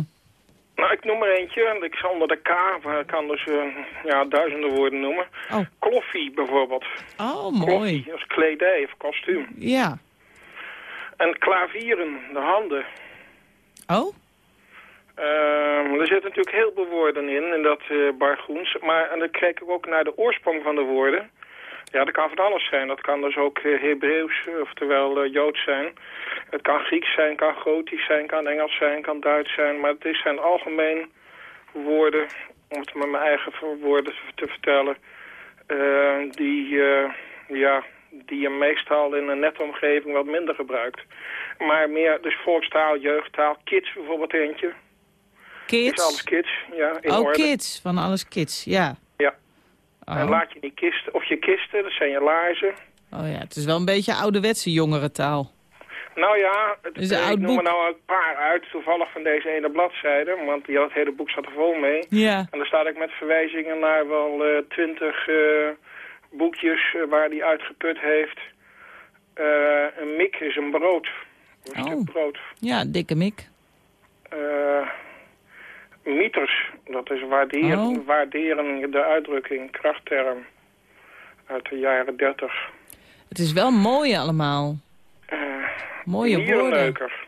Nou, ik noem er eentje. en Ik zal onder de K, maar ik kan dus eh, ja, duizenden woorden noemen. Oh. Kloffie bijvoorbeeld. Oh, mooi. Kloffie, dat is kledij of kostuum. Ja. En klavieren, de handen. Oh? Ehm, er zitten natuurlijk heel veel woorden in, in dat eh bargoens. Maar en dan kijk ik ook naar de oorsprong van de woorden. Ja, dat kan van alles zijn. Dat kan dus ook eh, Hebreeuws, oftewel eh, Joods zijn. Het kan Grieks zijn, kan Gotisch zijn, kan Engels zijn, kan Duits zijn. Maar het is zijn algemeen woorden, om het met mijn eigen woorden te, te vertellen... die, ja, die je meestal in een nette omgeving wat minder gebruikt. Maar meer, dus volkstaal, jeugdtaal, kids bijvoorbeeld eentje. Is alles Kids? kids, ja, in Oh, orde. kids. Van alles kids, ja. Ja. Oh. En laat je niet kisten, of je kisten, dat zijn je laarzen. Oh ja, het is wel een beetje ouderwetse jongerentaal. Nou ja, het, Is een oud ik noem er nou een paar uit, toevallig van deze ene bladzijde, want die, het hele boek staat er vol mee. Ja. En daar staat ik met verwijzingen naar wel eh, twintig eh, boekjes eh, waar hij uitgeput heeft. Eh, een mik is een brood. Een Oh. stuk brood. Ja, dikke mik. Eh meters, dat is waarderen, Oh. waarderen de uitdrukking, krachtterm. Uit de jaren dertig. Het is wel mooi allemaal. Mooie woorden. Mierenneuker.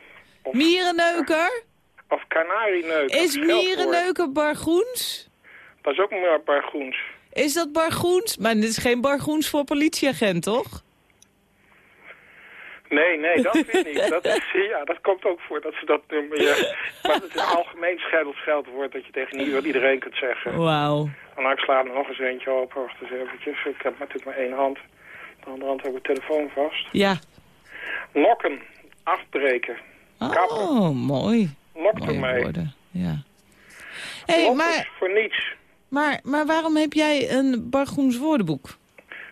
Mierenneuker? Of kanarieneuker. Is mierenneuker bargroens? Dat is ook maar bargroens. Is dat bargroens? Maar dit is geen bargroens voor politieagent, toch? Nee, nee, dat vind ik niet. Dat, is, ja, dat komt ook voor dat ze dat noemen. Ja. Maar het is een algemeen scheldwoord dat je tegen ieder- iedereen kunt zeggen. Wauw. En nou, ik sla er nog eens eentje op. Wacht eens eventjes. Ik heb natuurlijk maar één hand. De andere hand heb ik de telefoon vast. Ja. Nokken. Afbreken. Kappen. Oh, mooi. Mooie ermee. woorden. Ja. hey, Lok maar, voor niets. Maar, maar waarom heb jij een bargroens woordenboek?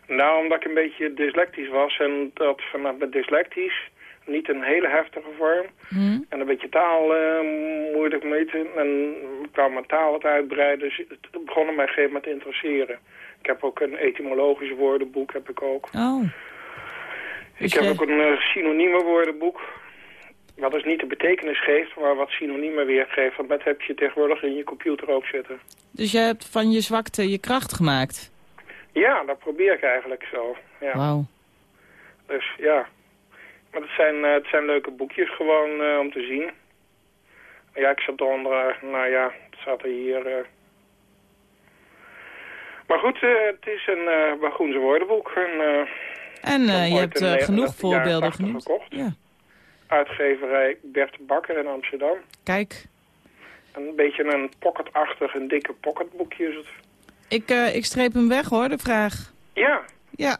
Nou, omdat ik een beetje dyslectisch was. En dat vanaf met dyslectisch niet een hele heftige vorm. Hm? En een beetje taal eh, moeilijk meten. En ik kwam mijn taal wat uitbreiden. Dus het begon me op een gegeven moment te interesseren. Ik heb ook een etymologisch woordenboek. Heb ik ook. Oh. ik Dus heb jij- ook een uh, synonieme woordenboek. Wat dus niet de betekenis geeft, maar wat synoniemen weergeeft. Want dat heb je tegenwoordig in je computer ook zitten. Dus jij hebt van je zwakte je kracht gemaakt? Ja, dat probeer ik eigenlijk zo. Ja. Wauw. Dus ja. Maar het zijn, eh, het zijn leuke boekjes gewoon eh, om te zien. Ja, ik zat onder, eh, nou ja, het staat er hier. Maar goed, het is een uh, Bagoense woordenboek. En, je hebt genoeg 89 jaren voorbeelden 80 genoemd. gekocht. Ja. Uitgeverij Bert Bakker in Amsterdam. Kijk, Een beetje een pocketachtig, een dikke pocketboekje is het. ik, eh, ik streep hem weg hoor, de vraag. Ja, Ja.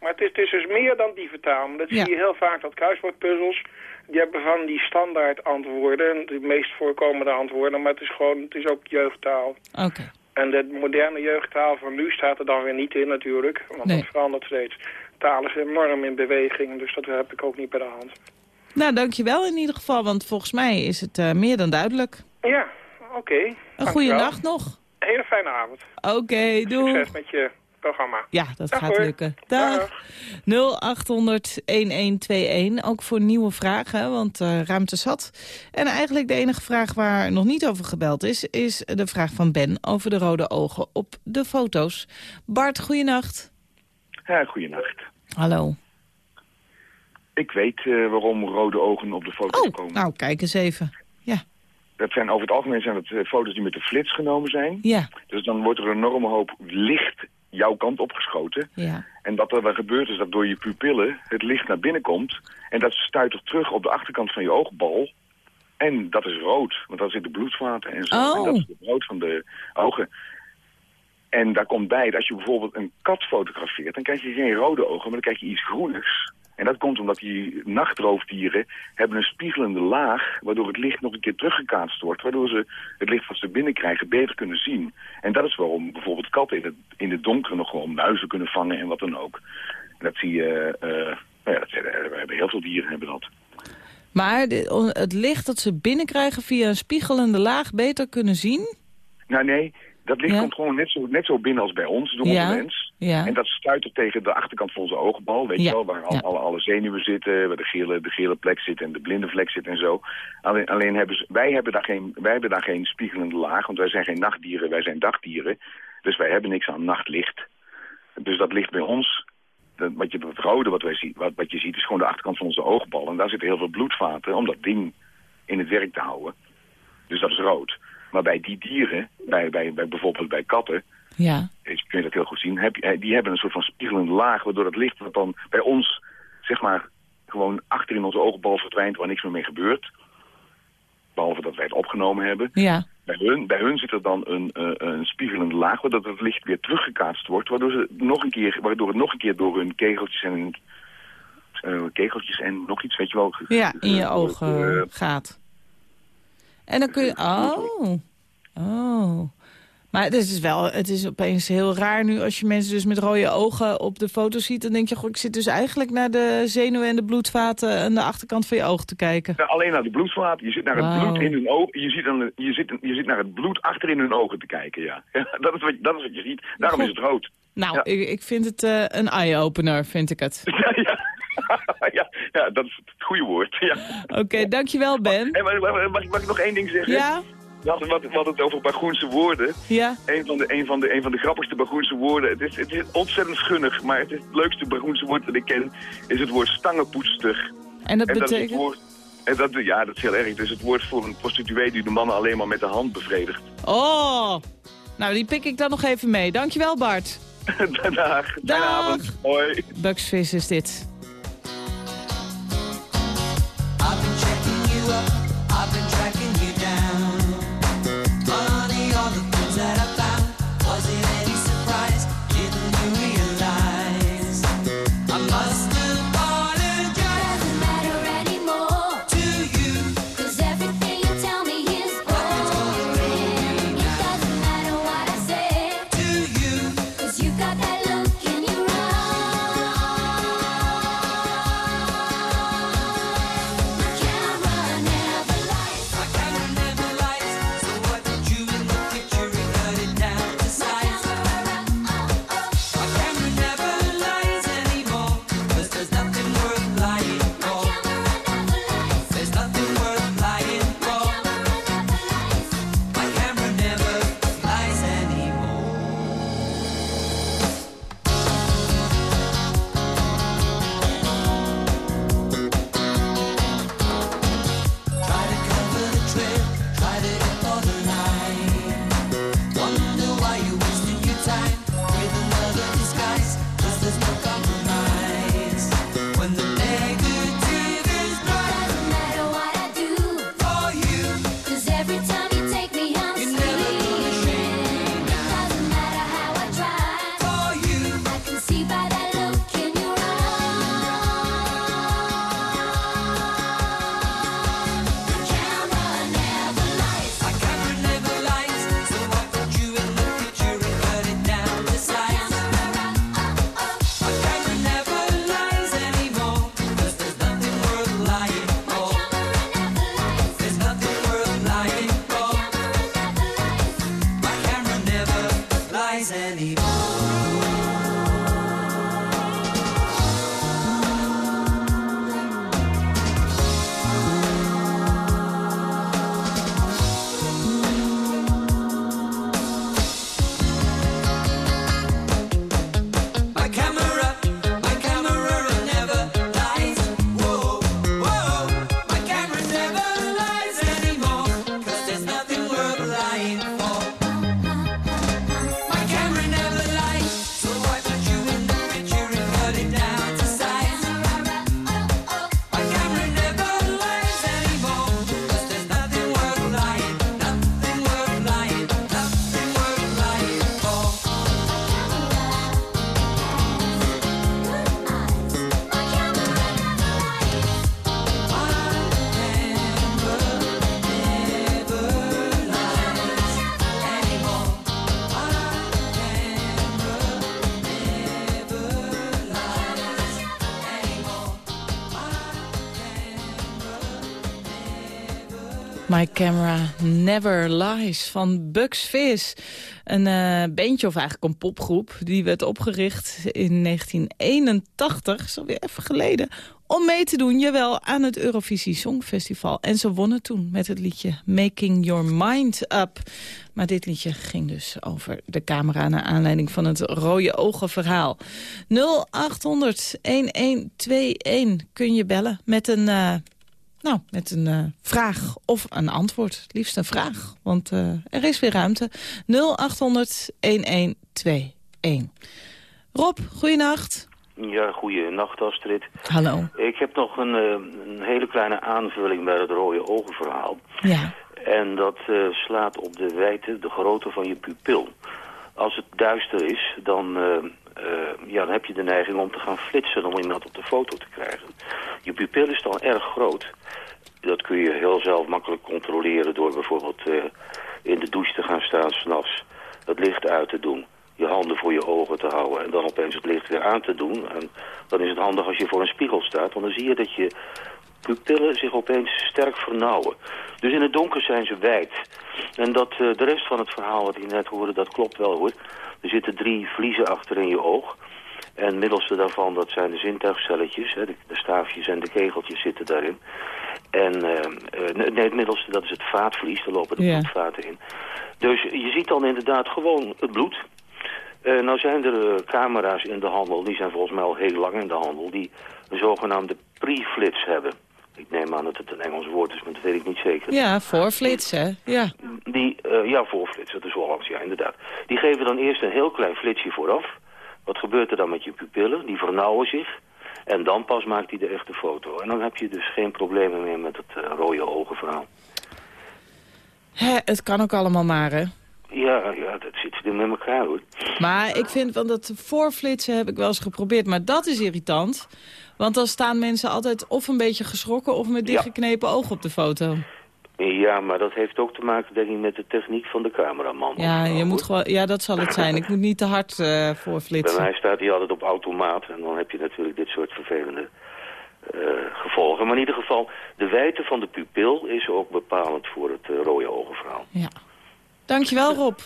maar het is, het is dus meer dan dieventaal. Dat Ja. zie je heel vaak, dat kruiswoordpuzzels. Die hebben van die standaard antwoorden, de meest voorkomende antwoorden. Maar het is gewoon, het is ook jeugdtaal. Oké. En de moderne jeugdtaal van nu staat er dan weer niet in natuurlijk. Want Nee. dat verandert steeds. Taal is enorm in beweging, dus dat heb ik ook niet bij de hand. Nou, dankjewel in ieder geval, want volgens mij is het eh, meer dan duidelijk. Ja, oké. Een goede nacht nog. Hele fijne avond. Oké, doei. Succes met je programma. Ja, dat Dag gaat hoor. lukken. Dag. 0800-1121, ook voor nieuwe vragen, want eh, ruimte zat. En eigenlijk de enige vraag waar nog niet over gebeld is... is de vraag van Ben over de rode ogen op de foto's. Bart, goeienacht. Ja, goeienacht. Hallo. Ik weet eh, waarom rode ogen op de foto's Oh, komen. nou, kijk eens even. Ja, Dat zijn over het algemeen zijn het eh, foto's die met de flits genomen zijn. ja, Dus dan wordt er een enorme hoop licht jouw kant opgeschoten. ja. En wat er dan gebeurt is dat door je pupillen het licht naar binnen komt. En dat stuitert terug op de achterkant van je oogbal. En dat is rood, want daar zitten bloedvaten en zo. Oh. En dat is het rood van de ogen. En daar komt bij dat als je bijvoorbeeld een kat fotografeert... dan krijg je geen rode ogen, maar dan krijg je iets groenigs. En dat komt omdat die nachtroofdieren hebben een spiegelende laag... waardoor het licht nog een keer teruggekaatst wordt... waardoor ze het licht wat ze binnenkrijgen beter kunnen zien. En dat is waarom bijvoorbeeld katten in het, in het donker nog gewoon muizen kunnen vangen en wat dan ook. En dat zie je... eh, nou ja, dat, we hebben heel veel dieren hebben dat. Maar de- het licht dat ze binnenkrijgen via een spiegelende laag beter kunnen zien? Nou nee, dat licht Ja? komt gewoon net zo, net zo binnen als bij ons, door Ja, onze lens. Ja. En dat stuit tegen de achterkant van onze oogbal, weet Ja, je wel, waar al- ja. alle, alle zenuwen zitten, waar de gele, de gele plek zit en de blinde vlek zit en zo. Alleen, alleen hebben ze, wij, hebben daar geen, wij hebben daar geen spiegelende laag, want wij zijn geen nachtdieren, wij zijn dagdieren. Dus wij hebben niks aan nachtlicht. Dus dat licht bij ons, dat, wat, je, het rode wat, wij zien, wat, wat je ziet, is gewoon de achterkant van onze oogbal. En daar zitten heel veel bloedvaten om dat ding in het werk te houden. Dus dat is rood. Maar bij die dieren, bij, bij, bij bijvoorbeeld bij katten, Ja. je dat heel goed zien, eh, die hebben een soort van spiegelende laag, waardoor het licht wat dan bij ons, zeg maar, gewoon achter in onze oogbal verdwijnt, waar niks meer mee gebeurt. Behalve dat wij het opgenomen hebben. Ja. Bij hun, bij hun zit er dan een, eh, een spiegelende laag, waardoor het licht weer teruggekaatst wordt, waardoor, ze nog een keer, waardoor het nog een keer door hun kegeltjes en hun, eh, kegeltjes en nog iets, weet je wel. Ja, in je ge- ogen gaat. En dan kun je... Oh. Oh. Maar het is wel, het is opeens heel raar nu als je mensen dus met rode ogen op de foto ziet. Dan denk je, goh, ik zit dus eigenlijk naar de zenuwen en de bloedvaten aan de achterkant van je oog te kijken. Ja, alleen naar de bloedvaten. Je zit naar het bloed in hun ogen. Je zit, je, zit, je zit naar het bloed achter in hun ogen te kijken, ja. ja dat, is wat, dat is wat je ziet. Daarom is het rood. Nou, Ja. ik, ik vind het eh, een eye-opener, vind ik het. ja, ja, dat is het goede woord. Ja. Oké, dankjewel Ben. En mag, mag, mag ik nog één ding zeggen? Ja? We hadden, wat, het over Bagoense woorden. Ja? Een van de, een van de, een van de grappigste Bagoense woorden. Het is, het is ontzettend schunnig, maar het, is het leukste Bagoense woord dat ik ken is het woord stangenpoetster. En dat betekent? woord, en dat, ja, dat is heel erg. Dus het woord voor een prostituee die de mannen alleen maar met de hand bevredigt. Oh, nou die pik ik dan nog even mee. Dankjewel Bart. Dag. Dag. Hoi. Bugsvis is dit. My Camera Never Lies van Bugs Fizz. Een eh bandje, of eigenlijk een popgroep, die werd opgericht in 1981, zo weer even geleden, om mee te doen, jawel, aan het Eurovisie Songfestival. En ze wonnen toen met het liedje Making Your Mind Up. Maar dit liedje ging dus over de camera... naar aanleiding van het rode ogen verhaal. 0800-1121 kun je bellen met een... eh, nou, met een eh, vraag of een antwoord. Liefst een vraag, want eh, er is weer ruimte. 0800-1121. Rob, goeienacht. Ja, goeienacht Astrid. Hallo. Ik heb nog een, eh, een hele kleine aanvulling bij het rode ogenverhaal. Ja. En dat slaat op de wijte, de grootte van je pupil. Als het duister is, dan, eh, ja, dan heb je de neiging om te gaan flitsen om iemand op de foto te krijgen. Je pupil is dan erg groot. Dat kun je heel zelf makkelijk controleren door bijvoorbeeld eh, in de douche te gaan staan s'nachts. Het licht uit te doen. Je handen voor je ogen te houden en dan opeens het licht weer aan te doen. En dan is het handig als je voor een spiegel staat, want dan zie je dat je pupillen zich opeens sterk vernauwen. Dus in het donker zijn ze wijd. En dat, eh, de rest van het verhaal wat ik net hoorde, dat klopt wel hoor. Er zitten drie vliezen achter in je oog. En het middelste daarvan, dat zijn de zintuigcelletjes. Hè, de, de staafjes en de kegeltjes zitten daarin. En eh, eh, nee, het middelste, dat is het vaatvlies. Daar lopen de Ja. bloedvaten in. Dus je ziet dan inderdaad gewoon het bloed. Nou zijn er camera's in de handel, die zijn volgens mij al heel lang in de handel, die een zogenaamde pre-flits hebben. Ik neem aan dat het een Engels woord is, maar dat weet ik niet zeker. Ja, voorflits, hè? Ja. Die, eh, ja, voorflits, dat is Hollands, ja, inderdaad. Die geven dan eerst een heel klein flitsje vooraf. Wat gebeurt er dan met je pupillen? Die vernauwen zich. En dan pas maakt hij de echte foto. En dan heb je dus geen problemen meer met het eh, rode ogen verhaal. Hè, het kan ook allemaal maar, hè? Ja, ja, dat met elkaar hoor. Maar ik vind, want dat voorflitsen heb ik wel eens geprobeerd. Maar dat is irritant. Want dan staan mensen altijd of een beetje geschrokken... of met dichtgeknepen ogen op de foto. Ja, maar dat heeft ook te maken, denk ik, met de techniek van de cameraman. Ja, je moet gewoon, ja, dat zal het zijn. Ik moet niet te hard eh Bij voorflitsen. mij staat hij altijd op automaat en dan heb je natuurlijk dit soort vervelende eh, gevolgen. Maar in ieder geval, de wijdte van de pupil is ook bepalend voor het eh, rode ogenverhaal. Ja. Dankjewel, Rob.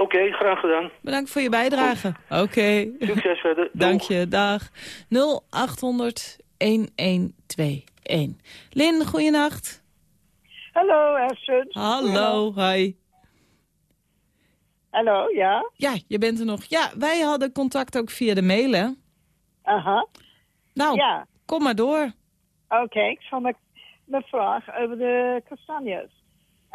Oké, graag gedaan. Bedankt voor je bijdrage. Oké. Succes verder. Dank je, dag. 0800 1121. Lin, goeienacht. Hallo, Astrid. Hallo, hi. Hallo, ja? Ja, je bent er nog. Ja, wij hadden contact ook via de mail, hè? Aha. Nou, Ja. kom maar door. Oké, ik zal mijn, mijn vraag over de kastanjes.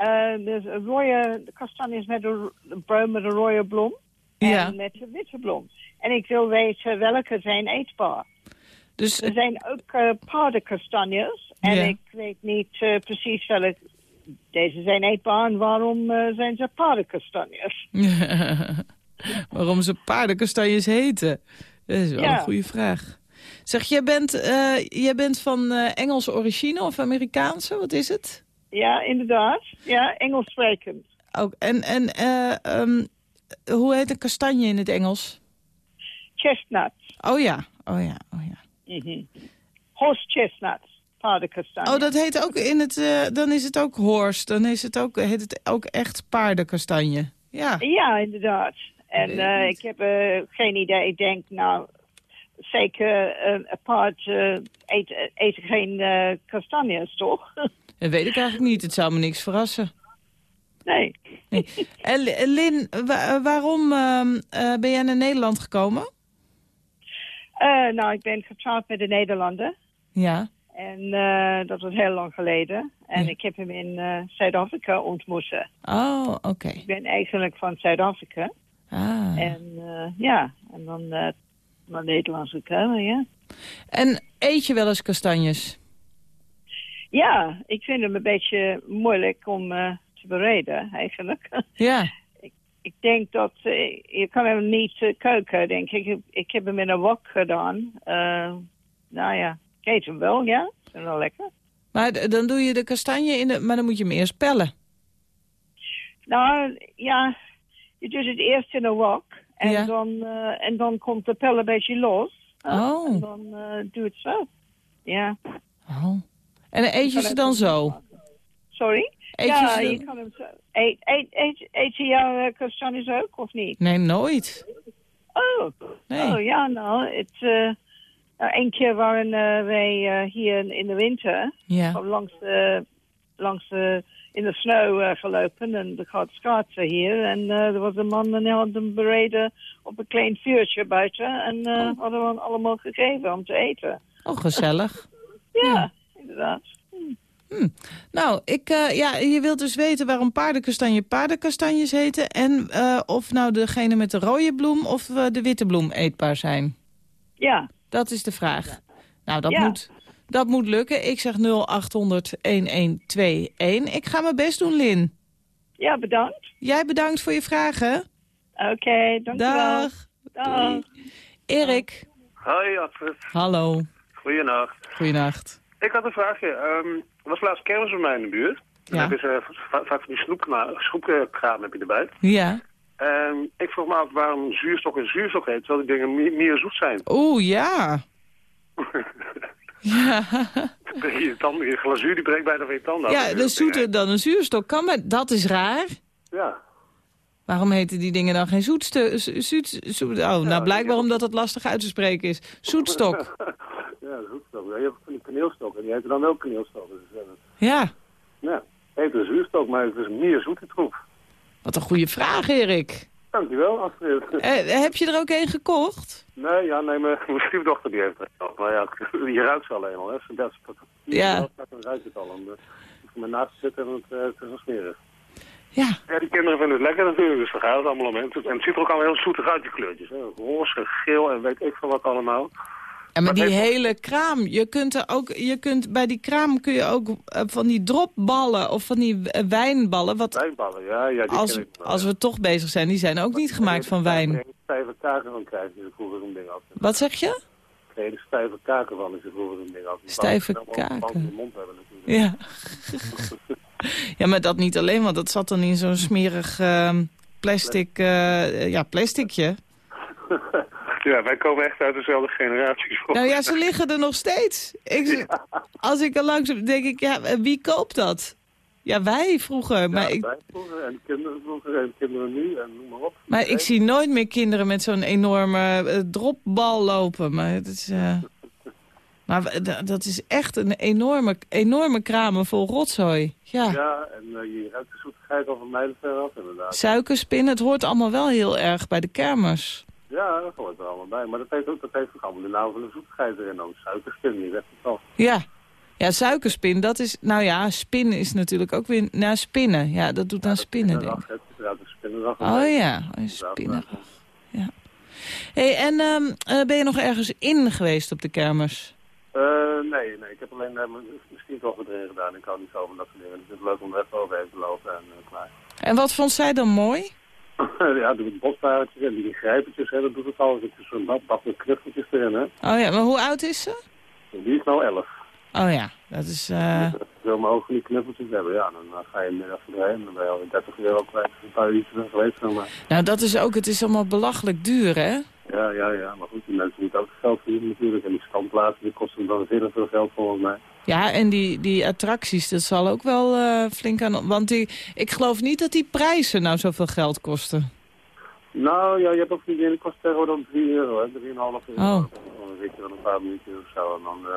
Eh dus rode kastanjes met de bruin met de rode bloem. Ja. En met de witte bloem. En ik wil weten welke zijn eetbaar. Dus, er zijn ook eh paardenkastanjes. En Ja. ik weet niet eh, precies welke... Deze zijn eetbaar en waarom zijn ze paardenkastanjes? Waarom ze paardenkastanjes heten? Dat is wel Ja. een goede vraag. Zeg, jij bent, jij bent van Engelse origine of Amerikaanse? Wat is het? Ja, inderdaad. Ja, Engels sprekend. Ook, en en ehm, hoe heet een kastanje in het Engels? Chestnut. Oh ja, oh ja, oh ja. Mhm. Horse chestnuts, paardenkastanje. Oh, dat heet ook in het, eh, dan is het ook horse. Dan is het ook, heet het ook echt paardenkastanje. Ja. Ja, inderdaad. En eh, ik heb geen idee. Ik denk, nou, zeker een paard eet, eet geen kastanjes, toch? Dat weet ik eigenlijk niet. Het zou me niks verrassen. nee. Nee. En Li- Lin, wa- waarom ehm, eh, ben jij naar Nederland gekomen? Eh, nou, ik ben getrouwd met een Nederlander. Ja. En eh, dat was heel lang geleden. En ik heb hem in eh, Zuid-Afrika ontmoet. Oh, oké. Ik ben eigenlijk van Zuid-Afrika. Ah. En eh, ja, en dan eh, naar Nederland gekomen, ja. En eet je wel eens kastanjes? Ja, ik vind hem een beetje moeilijk om eh, te bereiden, eigenlijk. Ja. ik denk dat eh, je kan hem niet eh, koken, denk ik. ik. Ik heb hem in een wok gedaan. Nou ja, ik eet hem wel, ja. Is wel lekker. Maar dan doe je de kastanje in de... Maar dan moet je hem eerst pellen. Nou, ja, je doet het eerst in een wok. En, Ja. dan, en dan komt de pel een beetje los. Oh. En dan doe het zo. Ja. Oh. En eet je ze dan zo? Sorry? Eet je ja, ze- je kan hem zo... Eet, eet, eet, eet je jouw eh, kastanjes ook, of niet? Nee, nooit. Oh, Nee. oh ja, nou, het... eh nou, keer waren eh, wij hier in, de winter... Ja. langs de... Langs de in de sneeuw gelopen en er gaat schaatsen hier. En er was een man en die had hem bereden op een klein vuurtje buiten. En eh, hadden we hem allemaal gegeven om te eten. Oh, gezellig. Ja, inderdaad. Nou, ik, eh, ja, je wilt dus weten waarom paardenkastanje paardenkastanjes heten... en eh, of nou degene met de rode bloem of eh, de witte bloem eetbaar zijn. Ja. Dat is de vraag. Nou, dat, Ja. moet, dat moet lukken. Ik zeg 0800-1121. Ik ga mijn best doen, Lin. Ja, bedankt. Jij bedankt voor je vragen. Oké, dankjewel. Dag. Dag. Erik. Hoi Astrid, Hallo. goeienacht. Goeienacht. Ik had een vraagje. Ehm, er was laatst kermis bij mij in de buurt. Dan Ja. heb je vaak van die snoepkraam heb je erbij. Ja. En ik vroeg me af waarom zuurstok en zuurstok heet, terwijl die dingen meer, meer zoet zijn. Oeh, ja. ja. je, tanden, je glazuur die breekt bijna van je tanden. Ja, de zoeter dan een zuurstok kan, maar dat is raar. Ja. Waarom heten die dingen dan geen zoetste... zo- Zoet, zoet, oh, nou blijkbaar omdat het lastig uit te spreken is. Zoetstok. ja, zoetstok. Ja, je hebt kaneelstok en die heten dan ook kaneelstok. Dus, eh, Ja, ja, het heet een zuurstok, maar het is meer zoete troep. wat een goede vraag, Erik. Dankjewel, Astrid. Eh, heb je er ook een gekocht? Nee, ja, nee, mijn, mijn stiefdochter die heeft al. Maar ja, je ruikt ze alleen al, hè. Dat is, dat, Ja. Dan ruikt het al. En, uh, ik me naast zitten en het, eh, het is wel smerig. Ja. Ja, die kinderen vinden het lekker natuurlijk, dus daar gaat het allemaal om. En het, en het ziet er ook allemaal heel zoetig uit, die kleurtjes. Hè. Roze, geel en weet ik van wat allemaal. Ja, maar die heeft- hele kraam, je kunt er ook, je kunt, bij die kraam kun je ook eh, van die dropballen of van die eh, wijnballen, wat Wijnballen, ja, ja, die als, ik we toch bezig zijn, die zijn ook niet gemaakt van wijn. Stijve kaken van krijg je vroeger een ding af. Wat zeg je? Hele stijve kaken van is er vroeger een ding af. Stijve kaken. de mond hebben natuurlijk. Ja. ja, maar dat niet alleen, want dat zat dan in zo'n smerig ehm, plastic, eh, ja, plasticje. Ja, wij komen echt uit dezelfde generatie. Nou ja, ze liggen er nog steeds. Ik, Als ik er langs denk ik, ja, wie koopt dat? Ja, wij vroeger. Maar, ja, ik, wij vroeger en kinderen vroeger en kinderen nu en noem maar op. maar ik zie nooit meer kinderen met zo'n enorme eh, dropbal lopen. Maar het is... eh, maar dat is echt een enorme, enorme kramen vol rotzooi. Ja. Ja, en eh, je ruikt de zoetigheid al van mijlenver af inderdaad. Suikerspin, het hoort allemaal wel heel erg bij de kermers. Ja, dat hoort er allemaal bij. Maar dat heeft ook, dat heeft ook allemaal de naam van de zoetigheid erin. Ook suikerspin, die zegt het al. Ja. Ja, suikerspin, dat is... Nou ja, spinnen is natuurlijk ook weer... Nou, spinnen. Ja, dat doet aan spinnen, denk ik. Oh ja, oh, spinnen. Ja. hey, en ehm, eh, ben je nog ergens in geweest op de kermis? Eh, nee, nee, ik heb alleen uh, misschien toch wat erin gedaan. Ik hou niet zo van dat soort dingen. Dus het is leuk om er even overheen te lopen en klaar. En wat vond zij dan mooi? ja, die bospaardjes en die grijpertjes, hè, dat doet het al. Het is zo'n bad met knuffeltjes erin, hè. Oh ja, maar hoe oud is ze? Die is nou elf. Oh ja, dat is... eh Ik wil mijn ogen die knuffeltjes hebben, ja. Dan uh, ga je middag erheen en dan ben je alweer 30 euro kwijt. Een paar uurtjes geweest, zeg maar. Nou, dat is ook... Het is allemaal belachelijk duur, hè? Ja, ja, ja. Maar goed, die mensen moeten ook geld verdienen natuurlijk. En die standplaatsen, die kosten dan veel veel geld volgens mij. Ja, en die, die attracties, dat zal ook wel eh, flink aan... Want die, ik geloof niet dat die prijzen nou zoveel geld kosten. Nou, ja, je hebt ook die die kost tegenwoordig dan 3 euro, hè. 3,5 euro. Oh. Dan zit je wel een paar minuutjes of zo. En dan... Uh...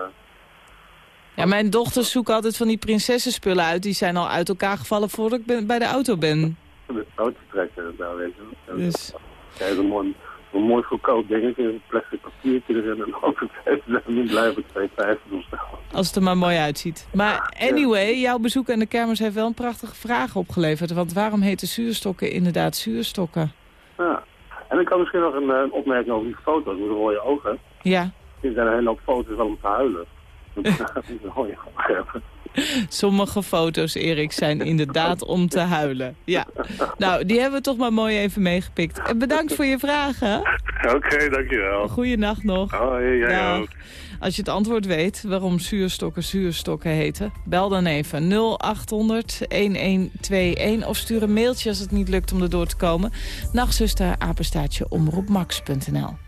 Ja, mijn dochters zoeken altijd van die prinsessenspullen uit. Die zijn al uit elkaar gevallen voordat ik ben, bij de auto ben. De auto trekken, daar weet je. Dus... Ja, een mooi, een mooi goedkoop dingetje, een plastic papiertje erin en dan het niet blijven 2,50 of zo. Als het er maar mooi uitziet. Maar anyway, jouw bezoek aan de kermis heeft wel een prachtige vraag opgeleverd. Want waarom heten zuurstokken inderdaad zuurstokken? Ja. En ik kan misschien nog een, een opmerking over die foto's met de rode ogen. Ja. Er zijn een hele hoop foto's wel om te huilen. Sommige foto's, Erik, zijn inderdaad om te huilen. Ja. Nou, die hebben we toch maar mooi even meegepikt. En bedankt voor je vragen. Oké, okay, dankjewel. Goeienacht nog. Hoi, jij Dag. ook. Als je het antwoord weet waarom zuurstokken zuurstokken heten, bel dan even 0800-1121 of stuur een mailtje als het niet lukt om er door te komen. Nachtzuster, apenstaatje, omroepmax.nl.